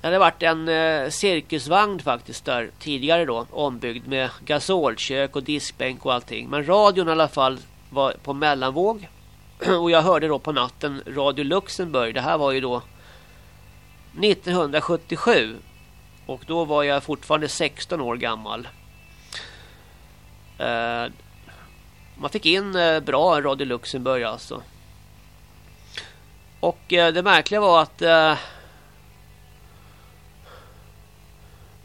det hade varit en eh, cirkusvagn faktiskt där tidigare då ombyggd med gasolkök och diskbänk och allting. Men radion i alla fall var på mellanvåg. och jag hörde då på natten Radio Luxemburg. Det här var ju då 1977. Och då var jag fortfarande 16 år gammal. Eh, man fick in eh, bra Radio Luxemburg alltså. Och eh, det märkliga var att eh,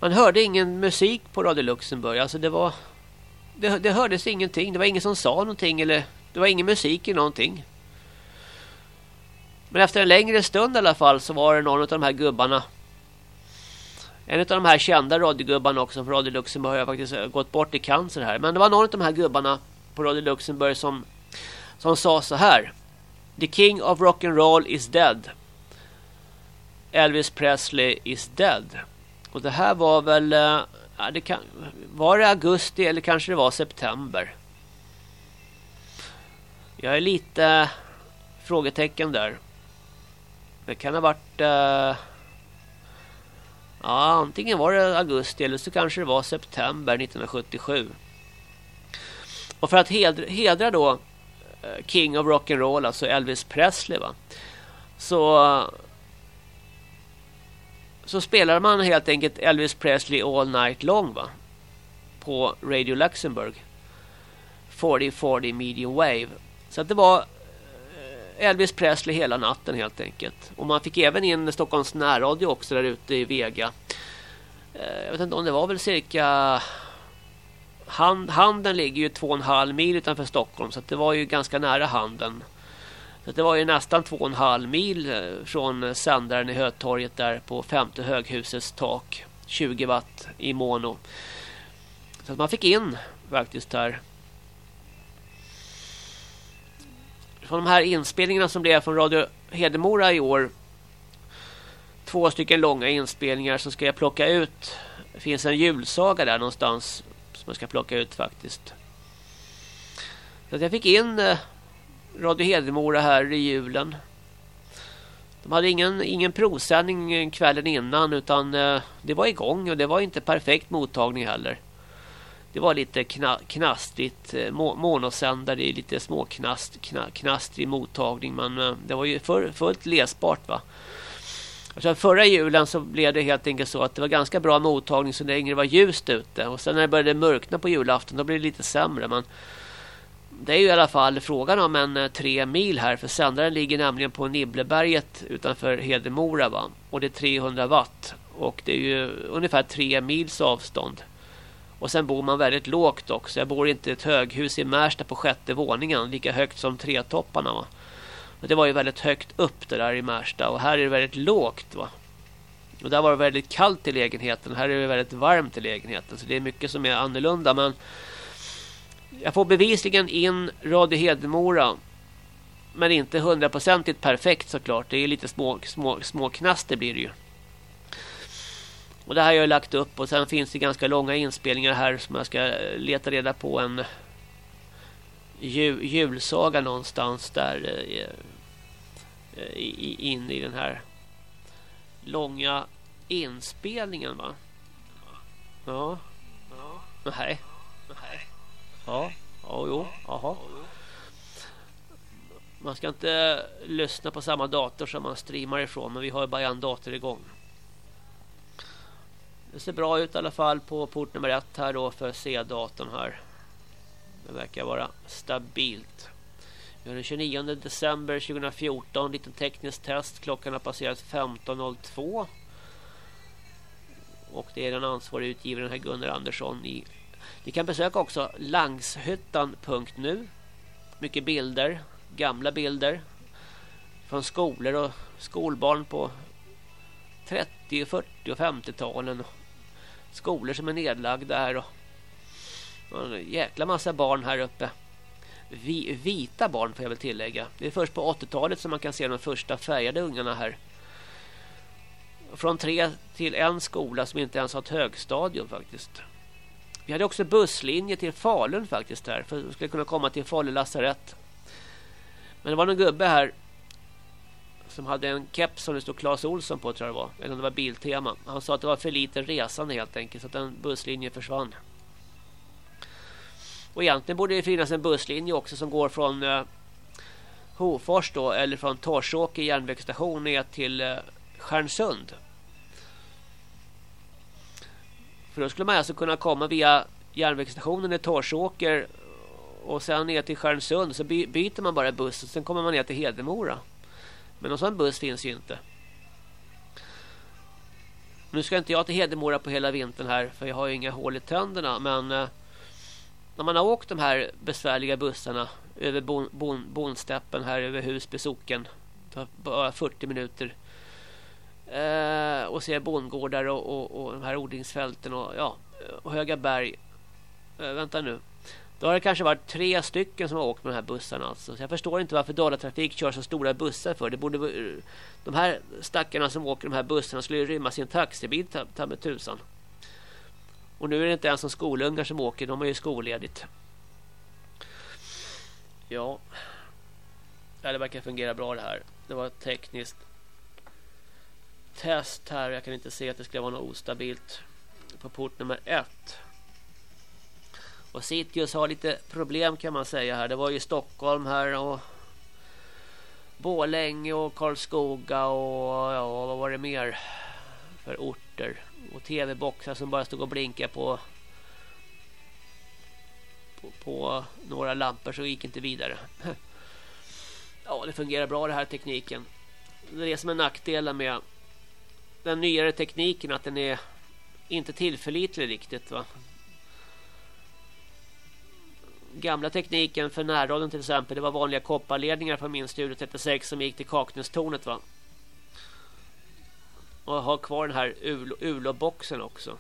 Man hörde ingen musik på Radio Luxemburg. Alltså det var... Det, det hördes ingenting. Det var ingen som sa någonting. Eller det var ingen musik i någonting. Men efter en längre stund i alla fall så var det någon av de här gubbarna. En av de här kända radiogubbarna också från Radio Luxemburg har faktiskt gått bort i cancer här. Men det var någon av de här gubbarna på Radio Luxemburg som, som sa så här. The King of Rock and Roll is dead. Elvis Presley is dead. Och det här var väl... Eh, ja, det kan, var det augusti eller kanske det var september? Jag är lite eh, frågetecken där. Det kan ha varit... Uh, ja, antingen var det augusti eller så kanske det var september 1977. Och för att hedra, hedra då eh, King of Rock'n'Roll, alltså Elvis Presley va. Så så spelade man helt enkelt Elvis Presley All Night Long va? På Radio Luxemburg. 40-40 medium wave. Så att det var eh, Elvis Presley hela natten helt enkelt. Och man fick även in Stockholms närradio också där ute i Vega. Eh, jag vet inte om det var väl cirka... Handen ligger ju två och en halv mil utanför Stockholm så det var ju ganska nära handen. Så det var ju nästan två och en halv mil eh, från sändaren i Hötorget där på femte höghusets tak. 20 watt i mono. Så att man fick in faktiskt här. Från de här inspelningarna som blev från Radio Hedemora i år. Två stycken långa inspelningar så ska jag plocka ut. Det finns en julsaga där någonstans som jag ska plocka ut faktiskt. Så att jag fick in eh, Radio Hedemora här i julen. De hade ingen, ingen provsändning kvällen innan utan eh, det var igång och det var inte perfekt mottagning heller. Det var lite kna, knastrigt, eh, må, monosändare i lite småknast, kna, knastrig mottagning men eh, det var ju för, fullt läsbart va. Alltså förra julen så blev det helt enkelt så att det var ganska bra mottagning så länge det var ljust ute. Och sen när det började mörkna på julafton då blev det lite sämre. Men det är ju i alla fall frågan om en eh, tre mil här. För sändaren ligger nämligen på Nibbleberget utanför Hedemora va. Och det är 300 watt. Och det är ju ungefär tre mils avstånd. Och sen bor man väldigt lågt också. Jag bor inte i ett höghus i Märsta på sjätte våningen. Lika högt som tretopparna va. Och det var ju väldigt högt upp det där i Märsta. Och här är det väldigt lågt va. Och där var det väldigt kallt i lägenheten. Här är det väldigt varmt i lägenheten. Så det är mycket som är annorlunda. Men jag får bevisligen in Radio Hedemora. Men inte hundraprocentigt perfekt såklart. Det är lite små, små, små knaster blir det ju. Och det här har jag lagt upp. Och sen finns det ganska långa inspelningar här. Som jag ska eh, leta reda på en jul, julsaga någonstans där. Eh, Eh, in i den här långa inspelningen va? Ja. ja. Nej. Nej. Ja, ja jo, jaha. Man ska inte lyssna på samma dator som man streamar ifrån, men vi har bara en dator igång. Det ser bra ut i alla fall på port nummer ett här då för C-datorn här. Det verkar vara stabilt. Vi har den 29 december 2014. Liten teknisk test. Klockan har passerat 15.02. Och det är den ansvariga utgivaren här Gunnar Andersson. I, ni kan besöka också langshyttan.nu. Mycket bilder. Gamla bilder. Från skolor och skolbarn på 30, 40 och 50-talen. Skolor som är nedlagda här. Och en jäkla massa barn här uppe vi, vita barn får jag väl tillägga. Det är först på 80-talet som man kan se de första färgade ungarna här. Från tre till en skola som inte ens har ett högstadium faktiskt. Vi hade också busslinje till Falun faktiskt här. För att de skulle kunna komma till Falu lasarett. Men det var någon gubbe här. Som hade en keps som det stod Claes Olsson på tror jag det var. Eller om det var Biltema. Han sa att det var för lite resande helt enkelt. Så att den busslinjen försvann. Och egentligen borde det finnas en busslinje också som går från eh, Hofors då eller från Torsåker järnvägsstation ner till eh, Stjärnsund. För då skulle man alltså kunna komma via järnvägsstationen i Torsåker och sen ner till Stjärnsund så by byter man bara buss och sen kommer man ner till Hedemora. Men någon sån buss finns ju inte. Nu ska inte jag till Hedemora på hela vintern här för jag har ju inga hål i tänderna men eh, när man har åkt de här besvärliga bussarna över bon, bon, bonsteppen här över Husby socken bara 40 minuter eh, och ser bondgårdar och, och, och de här odlingsfälten och ja och höga berg eh, vänta nu då har det kanske varit tre stycken som har åkt med de här bussarna alltså. Så jag förstår inte varför Dalatrafik kör så stora bussar för. Det borde eh, de här stackarna som åker de här bussarna skulle ju rymma sin taxibil ta, ta med tusan. Och nu är det inte ens som skolungar som åker, de har ju skolledigt. Ja. Det verkar fungera bra det här. Det var ett tekniskt test här. Jag kan inte se att det skulle vara något ostabilt på port nummer ett. Och Sitius har lite problem kan man säga här. Det var ju Stockholm här och Bålänge och Karlskoga och ja, vad var det mer för orter? Och tv-boxar som bara stod och blinkade på, på, på några lampor så gick inte vidare. Ja, det fungerar bra det här tekniken. Det är det som är nackdelen med den nyare tekniken att den är inte tillförlitlig riktigt va. Gamla tekniken för närradion till exempel det var vanliga kopparledningar från min Studio 36 som gick till Kaknästornet va och ha kvar den här ULO-boxen också.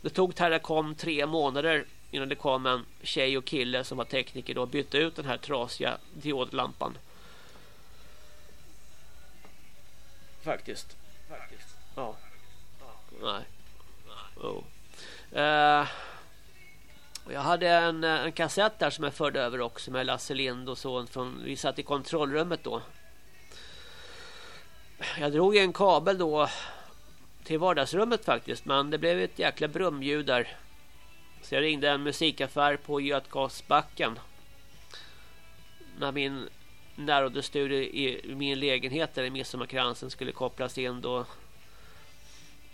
Det tog Terracom tre månader innan det kom en tjej och kille som var tekniker och bytte ut den här trasiga diodlampan. Faktiskt. Faktiskt. Ja. Nej. Oh. Uh, jag hade en, en kassett där som jag förde över också med Lasse Lind och så. Från, vi satt i kontrollrummet då jag drog en kabel då till vardagsrummet faktiskt. Men det blev ett jäkla brumljud där. Så jag ringde en musikaffär på Götgasbacken. När min närradiostudio i min lägenhet där i Midsommarkransen skulle kopplas in då.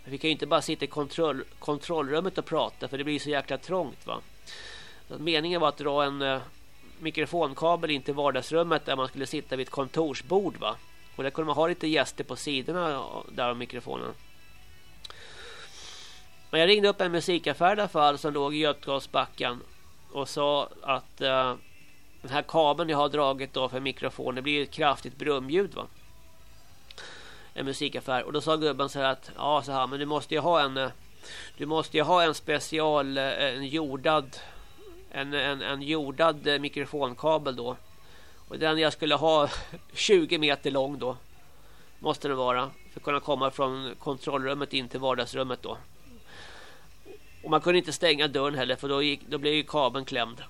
Vi kan ju inte bara sitta i kontroll, kontrollrummet och prata för det blir så jäkla trångt va. Så meningen var att dra en eh, mikrofonkabel in till vardagsrummet där man skulle sitta vid ett kontorsbord va. Och där kunde man ha lite gäster på sidorna där av mikrofonen. Men jag ringde upp en musikaffär i alla fall som låg i Götgasbacken och sa att uh, den här kabeln jag har dragit då för mikrofonen det blir ett kraftigt brumljud va. En musikaffär och då sa gubben så här att ja så här men du måste ju ha en eh, du måste ju ha en special eh, en jordad en, en, en jordad mikrofonkabel då och den jag skulle ha 20 meter lång då. Måste den vara. För att kunna komma från kontrollrummet in till vardagsrummet då. Och man kunde inte stänga dörren heller för då, gick, då blev ju kabeln klämd.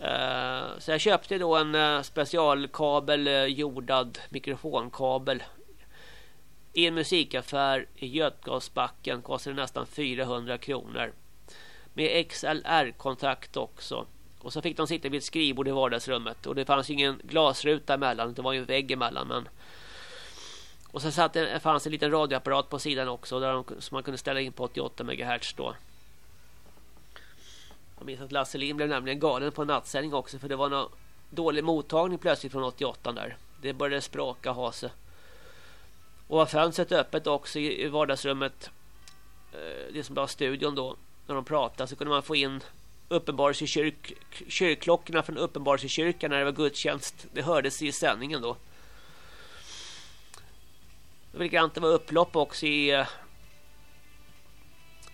Uh, så jag köpte då en uh, specialkabel uh, jordad mikrofonkabel i en musikaffär i Götgasbacken kostade nästan 400 kronor. Med XLR-kontakt också. Och så fick de sitta vid ett skrivbord i vardagsrummet. Och det fanns ingen glasruta emellan. Det var ju en vägg emellan. Men... Och sen satt det, fanns en liten radioapparat på sidan också där de, som man kunde ställa in på 88 MHz då. Jag minns att Lasse Lind blev nämligen galen på nattsändning också för det var någon dålig mottagning plötsligt från 88 där. Det började spraka ha sig. Och var fönstret öppet också i vardagsrummet. Eh, det som var studion då. När de pratade så kunde man få in uppenbarelsekyrk, kyrkklockorna från uppenbarelsekyrkan när det var gudstjänst. Det hördes i sändningen då. Det var likadant det var upplopp också i eh,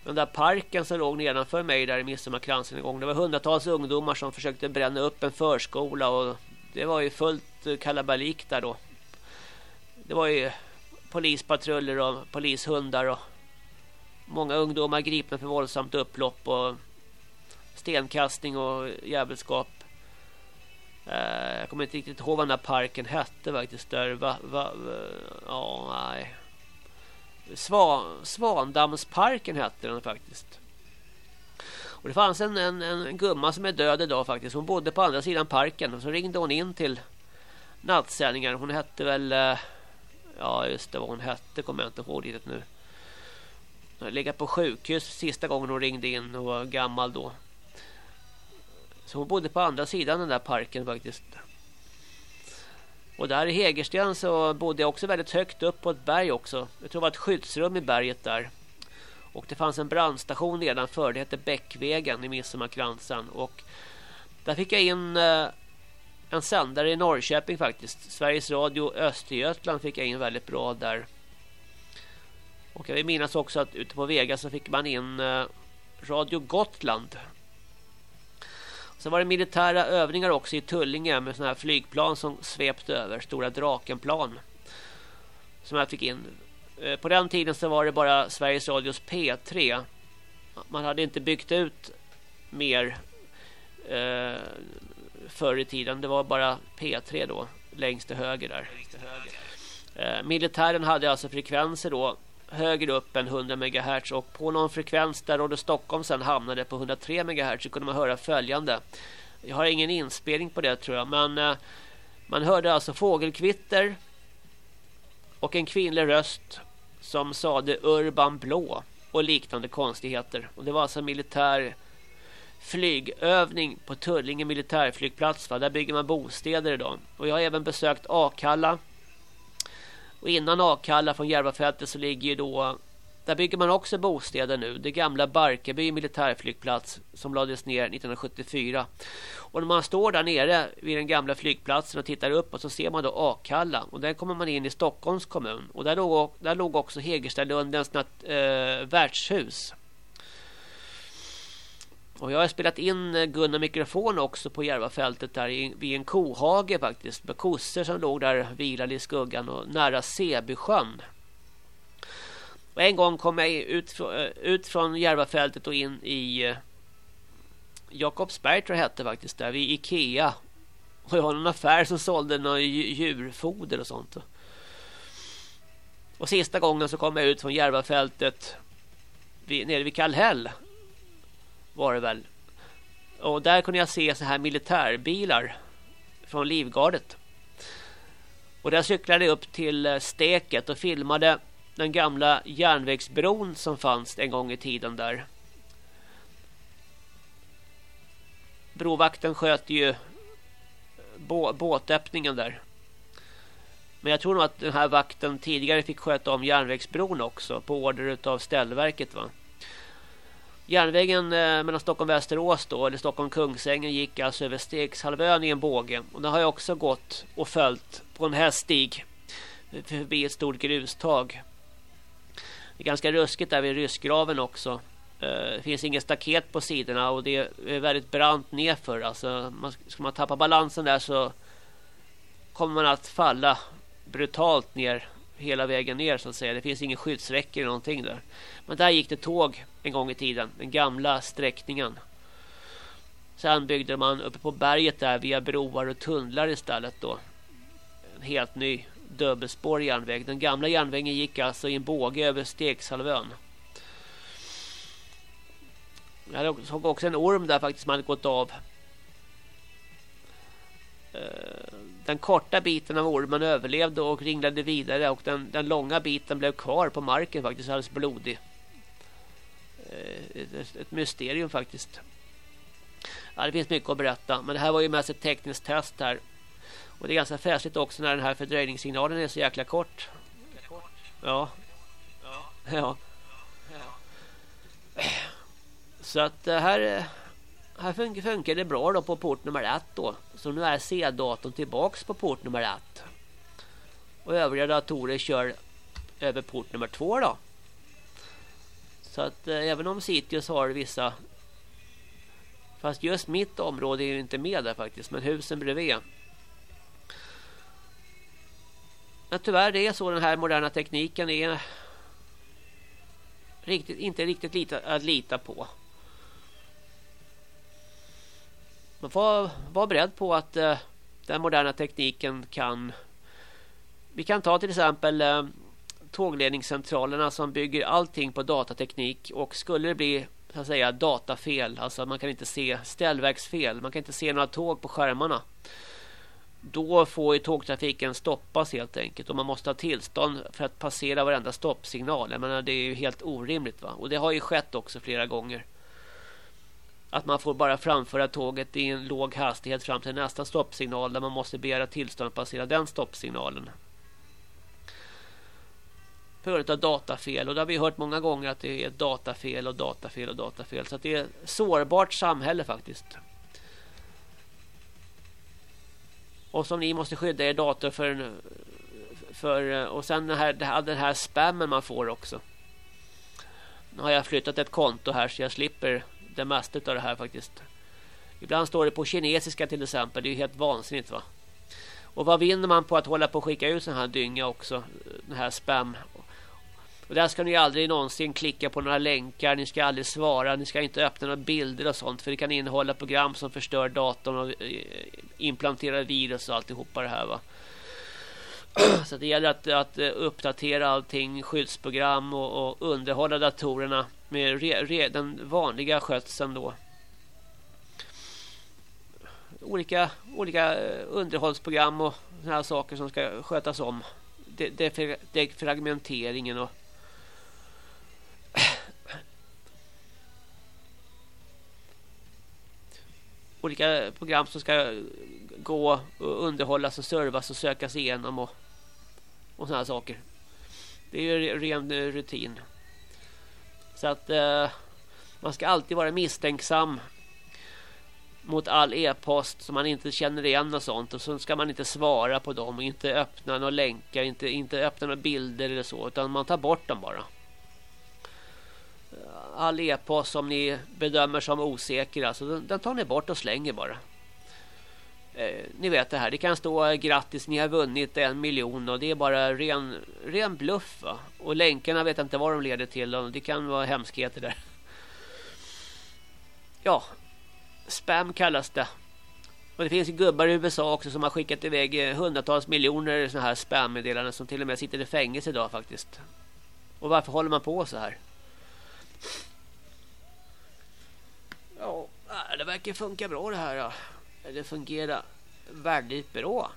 den där parken som låg nedanför mig där i Midsommarkransen en gång. Det var hundratals ungdomar som försökte bränna upp en förskola och det var ju fullt eh, kalabalik där då. Det var ju polispatruller och polishundar och många ungdomar gripna för våldsamt upplopp och stenkastning och jävelskap. Eh, jag kommer inte riktigt ihåg vad den här parken hette faktiskt där. Va, va, va, ja, nej. Svan, Svandammsparken hette den faktiskt. Och det fanns en, en, en gumma som är död idag faktiskt. Hon bodde på andra sidan parken. Och så ringde hon in till nattsändningar. Hon hette väl... Eh, ja, just det vad hon hette. Kommer jag inte ihåg riktigt nu. Hon hade legat på sjukhus sista gången hon ringde in. Hon var gammal då. Så hon bodde på andra sidan den där parken faktiskt. Och där i Hägersten så bodde jag också väldigt högt upp på ett berg också. Jag tror det var ett skyddsrum i berget där. Och det fanns en brandstation nedanför. Det hette Bäckvägen i Midsommarkransen. Och där fick jag in eh, en sändare i Norrköping faktiskt. Sveriges Radio Östergötland fick jag in väldigt bra där. Och jag vill minnas också att ute på Vega så fick man in eh, Radio Gotland Sen var det militära övningar också i Tullinge med sådana här flygplan som svepte över. Stora Drakenplan. Som jag fick in. Eh, på den tiden så var det bara Sveriges Radios P3. Man hade inte byggt ut mer eh, förr i tiden. Det var bara P3 då. Längst till höger där. Eh, militären hade alltså frekvenser då högre upp än 100 MHz och på någon frekvens där Radio Stockholm sen hamnade på 103 MHz så kunde man höra följande. Jag har ingen inspelning på det tror jag men eh, man hörde alltså fågelkvitter och en kvinnlig röst som sade Urban Blå och liknande konstigheter. Och det var alltså militär flygövning på Tullinge militärflygplats. Va? Där bygger man bostäder idag. Och jag har även besökt Akalla och innan Akalla från Järvafältet så ligger ju då där bygger man också bostäder nu. Det gamla Barkarby militärflygplats som lades ner 1974. Och när man står där nere vid den gamla flygplatsen och tittar upp och så ser man då Akalla. Och där kommer man in i Stockholms kommun. Och där låg, där låg också Hegerstadlundens äh, eh, värdshus. Och jag har spelat in eh, Gunnar mikrofon också på Järvafältet där vid en kohage faktiskt. Med kossor som låg där vilade i skuggan och nära Sebysjön. Och en gång kom jag ut, från, eh, ut från Järvafältet och in i eh, Jakobsberg tror jag hette faktiskt där vid Ikea. Och jag har en affär som sålde några djurfoder och sånt. Och sista gången så kom jag ut från Järvafältet vid, nere vid Kallhäll var det väl. Och där kunde jag se så här militärbilar från Livgardet. Och där cyklade jag upp till eh, steket och filmade den gamla järnvägsbron som fanns en gång i tiden där. Brovakten sköt ju eh, bå båtöppningen där. Men jag tror nog att den här vakten tidigare fick sköta om järnvägsbron också på order av ställverket va. Järnvägen eh, mellan Stockholm och Västerås då, eller Stockholm Kungsängen gick alltså över Stegshalvön i en båge. Och den har jag också gått och följt på en häststig förbi ett stort grustag. Det är ganska ruskigt där vid ryssgraven också. Eh, det finns inget staket på sidorna och det är väldigt brant nerför. Alltså, ska man tappa balansen där så kommer man att falla brutalt ner hela vägen ner så att säga. Det finns ingen skyddsräcke eller någonting där. Men där gick det tåg en gång i tiden. Den gamla sträckningen. Sen byggde man uppe på berget där via broar och tunnlar istället då. En helt ny dubbelspårig järnväg. Den gamla järnvägen gick alltså i en båge över Stegshalvön. Jag såg också en orm där faktiskt som hade gått av. Eh, den korta biten av ormen överlevde och ringlade vidare och den, den långa biten blev kvar på marken faktiskt alldeles blodig. Eh, ett, ett mysterium faktiskt. Ja, det finns mycket att berätta. Men det här var ju mest ett tekniskt test här. Och det är ganska festligt också när den här fördröjningssignalen är så jäkla kort. Ja. Ja. Så att det här, här funkar det bra då på port nummer ett då. Så nu är C-datorn tillbaks på port nummer ett. Och övriga datorer kör över port nummer två då. Så att eh, även om Sitius har vissa Fast just mitt område är ju inte med där faktiskt. Men husen bredvid. Men tyvärr det är så den här moderna tekniken är riktigt, inte riktigt lita, att lita på. Man får vara beredd på att eh, den moderna tekniken kan... Vi kan ta till exempel eh, tågledningscentralerna som bygger allting på datateknik och skulle det bli så att säga datafel, alltså man kan inte se ställverksfel, man kan inte se några tåg på skärmarna. Då får ju tågtrafiken stoppas helt enkelt och man måste ha tillstånd för att passera varenda stoppsignal. Jag menar, det är ju helt orimligt va. Och det har ju skett också flera gånger. Att man får bara framföra tåget i en låg hastighet fram till nästa stoppsignal där man måste begära tillstånd att passera den stoppsignalen på grund av datafel. Och det har vi hört många gånger att det är datafel och datafel och datafel. Så det är ett sårbart samhälle faktiskt. Och som ni måste skydda er dator för, för och sen den här, den här spammen man får också. Nu har jag flyttat ett konto här så jag slipper det mesta av det här faktiskt. Ibland står det på kinesiska till exempel. Det är ju helt vansinnigt va. Och vad vinner man på att hålla på och skicka ut sån här dynga också? Den här spam och där ska ni aldrig någonsin klicka på några länkar. Ni ska aldrig svara. Ni ska inte öppna några bilder och sånt. För det kan innehålla program som förstör datorn och eh, implanterar virus och alltihopa det här va. Så det gäller att, att eh, uppdatera allting, skyddsprogram och, och underhålla datorerna med re, re, den vanliga skötseln då. Olika, olika eh, underhållsprogram och sådana här saker som ska skötas om. Defragmenteringen och olika program som ska gå och underhållas och servas och sökas igenom och, och sådana saker. Det är ju ren eh, rutin. Så att eh, man ska alltid vara misstänksam mot all e-post som man inte känner igen och sånt och så ska man inte svara på dem och inte öppna några länkar, inte, inte öppna några bilder eller så utan man tar bort dem bara all e-post som ni bedömer som osäker. Alltså den, den tar ni bort och slänger bara. Eh, ni vet det här. Det kan stå eh, grattis ni har vunnit en miljon och det är bara ren, ren bluff. Va? Och länkarna vet inte vad de leder till och det kan vara hemskheter där. Ja, spam kallas det. Och det finns gubbar i USA också som har skickat iväg eh, hundratals miljoner sådana här spammeddelanden som till och med sitter i fängelse idag faktiskt. Och varför håller man på så här? Ja, äh, det verkar funka bra det här. Det fungerar väldigt bra.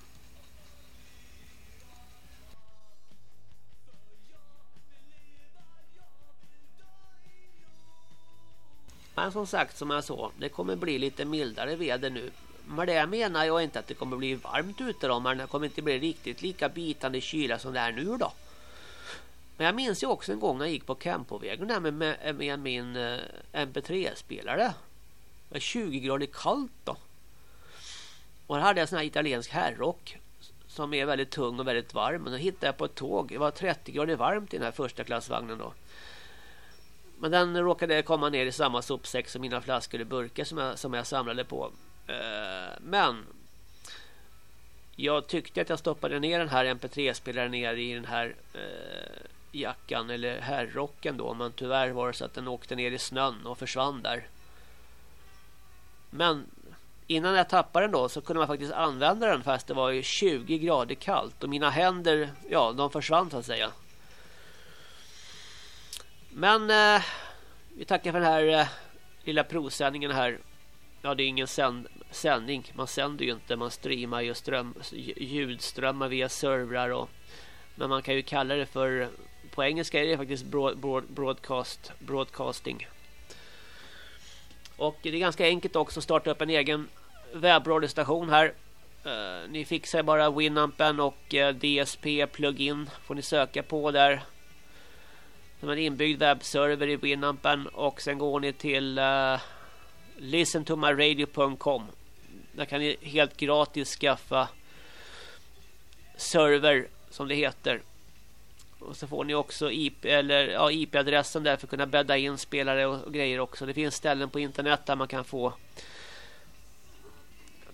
Men som sagt som jag sa, det kommer bli lite mildare väder nu. Men det menar jag inte att det kommer bli varmt ute då, men det kommer inte bli riktigt lika bitande kyla som det är nu då. Men jag minns ju också en gång när jag gick på Campovägen där med, med, med min eh, MP3-spelare. Det var 20 grader kallt då. Och här hade jag sån här italiensk herrrock. som är väldigt tung och väldigt varm. Och då hittade jag på ett tåg. Det var 30 grader varmt i den här första klassvagnen då. Men den råkade komma ner i samma sopsäck som mina flaskor och burkar som jag, som jag samlade på. Eh, men jag tyckte att jag stoppade ner den här MP3-spelaren ner i den här eh, jackan eller herrrocken då. Men tyvärr var det så att den åkte ner i snön och försvann där. Men innan jag tappade den då så kunde man faktiskt använda den fast det var 20 grader kallt. Och mina händer, ja de försvann så att säga. Men eh, vi tackar för den här eh, lilla provsändningen här. Ja, det är ingen sänd, sändning. Man sänder ju inte. Man streamar ju ström, ljudströmmar via servrar. Och, men man kan ju kalla det för... På engelska är det faktiskt broad, broad, broadcast, broadcasting. Och det är ganska enkelt också att starta upp en egen webbradiostation här. Uh, ni fixar bara Winampen och eh, uh, DSP plugin får ni söka på där. Som en inbyggd webbserver i Winampen och sen går ni till eh, uh, listentomyradio.com. Där kan ni helt gratis skaffa server som det heter. Och så får ni också IP eller ja, IP-adressen där för att kunna bädda in spelare och, och, grejer också. Det finns ställen på internet där man kan få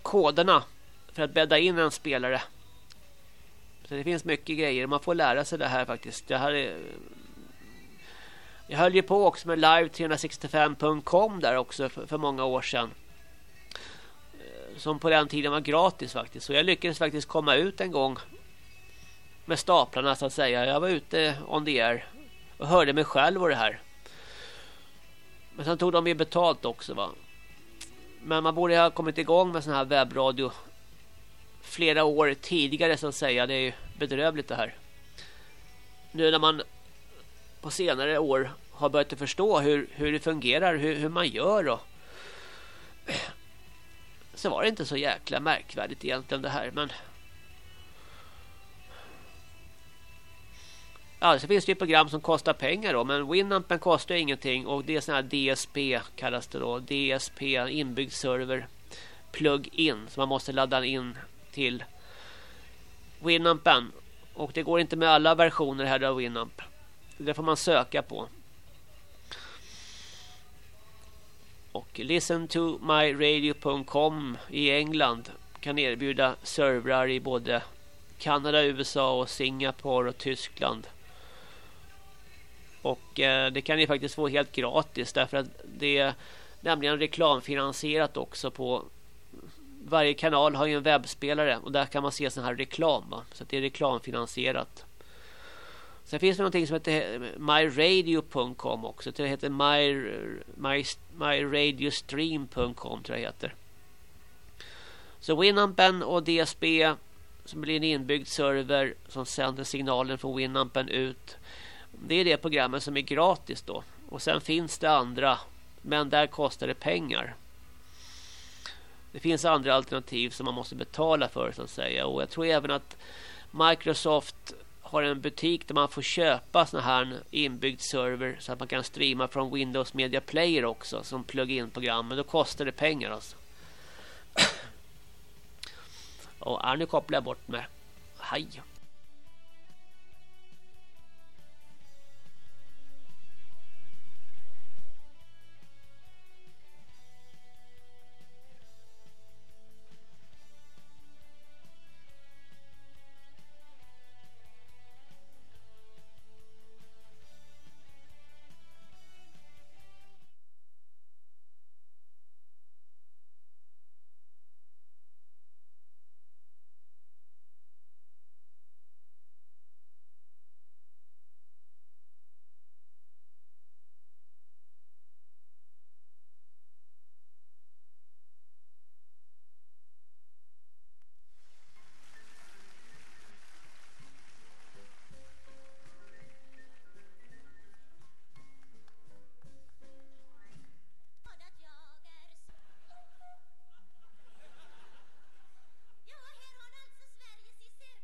koderna för att bädda in en spelare. Så det finns mycket grejer. Man får lära sig det här faktiskt. Det här är... Jag höll ju på också med live365.com där också för, för många år sedan. Som på den tiden var gratis faktiskt. Så jag lyckades faktiskt komma ut en gång med staplarna så att säga. Jag var ute on the air och hörde mig själv och det här. Men sen tog de ju betalt också va. Men man borde ha kommit igång med sån här webbradio flera år tidigare så att säga. Det är ju bedrövligt det här. Nu när man på senare år har börjat förstå hur, hur det fungerar, hur, hur man gör och så var det inte så jäkla märkvärdigt egentligen det här men Ja, så finns det ju program som kostar pengar då, men Winampen kostar ingenting och det är sån här DSP kallas det då. DSP, inbyggd server, plug-in som man måste ladda in till Winampen. Och det går inte med alla versioner här av Winamp. Det får man söka på. Och listen to myradio.com i England kan erbjuda servrar i både Kanada, USA och Singapore och Tyskland. Och eh, det kan ni faktiskt få helt gratis därför att det är nämligen reklamfinansierat också på varje kanal har ju en webbspelare och där kan man se sån här reklam va? så det är reklamfinansierat. Sen finns det någonting som heter myradio.com också. Det heter my, my, myradiostream.com tror jag heter. Så Winampen och DSB som blir en inbyggd server som sänder signalen från Winampen ut det är det programmet som är gratis då. Och sen finns det andra. Men där kostar det pengar. Det finns andra alternativ som man måste betala för så att säga. Och jag tror även att Microsoft har en butik där man får köpa såna här inbyggd server så att man kan streama från Windows Media Player också som plug-in program. Men då kostar det pengar alltså. Och nu kopplar jag bort mig. Hej.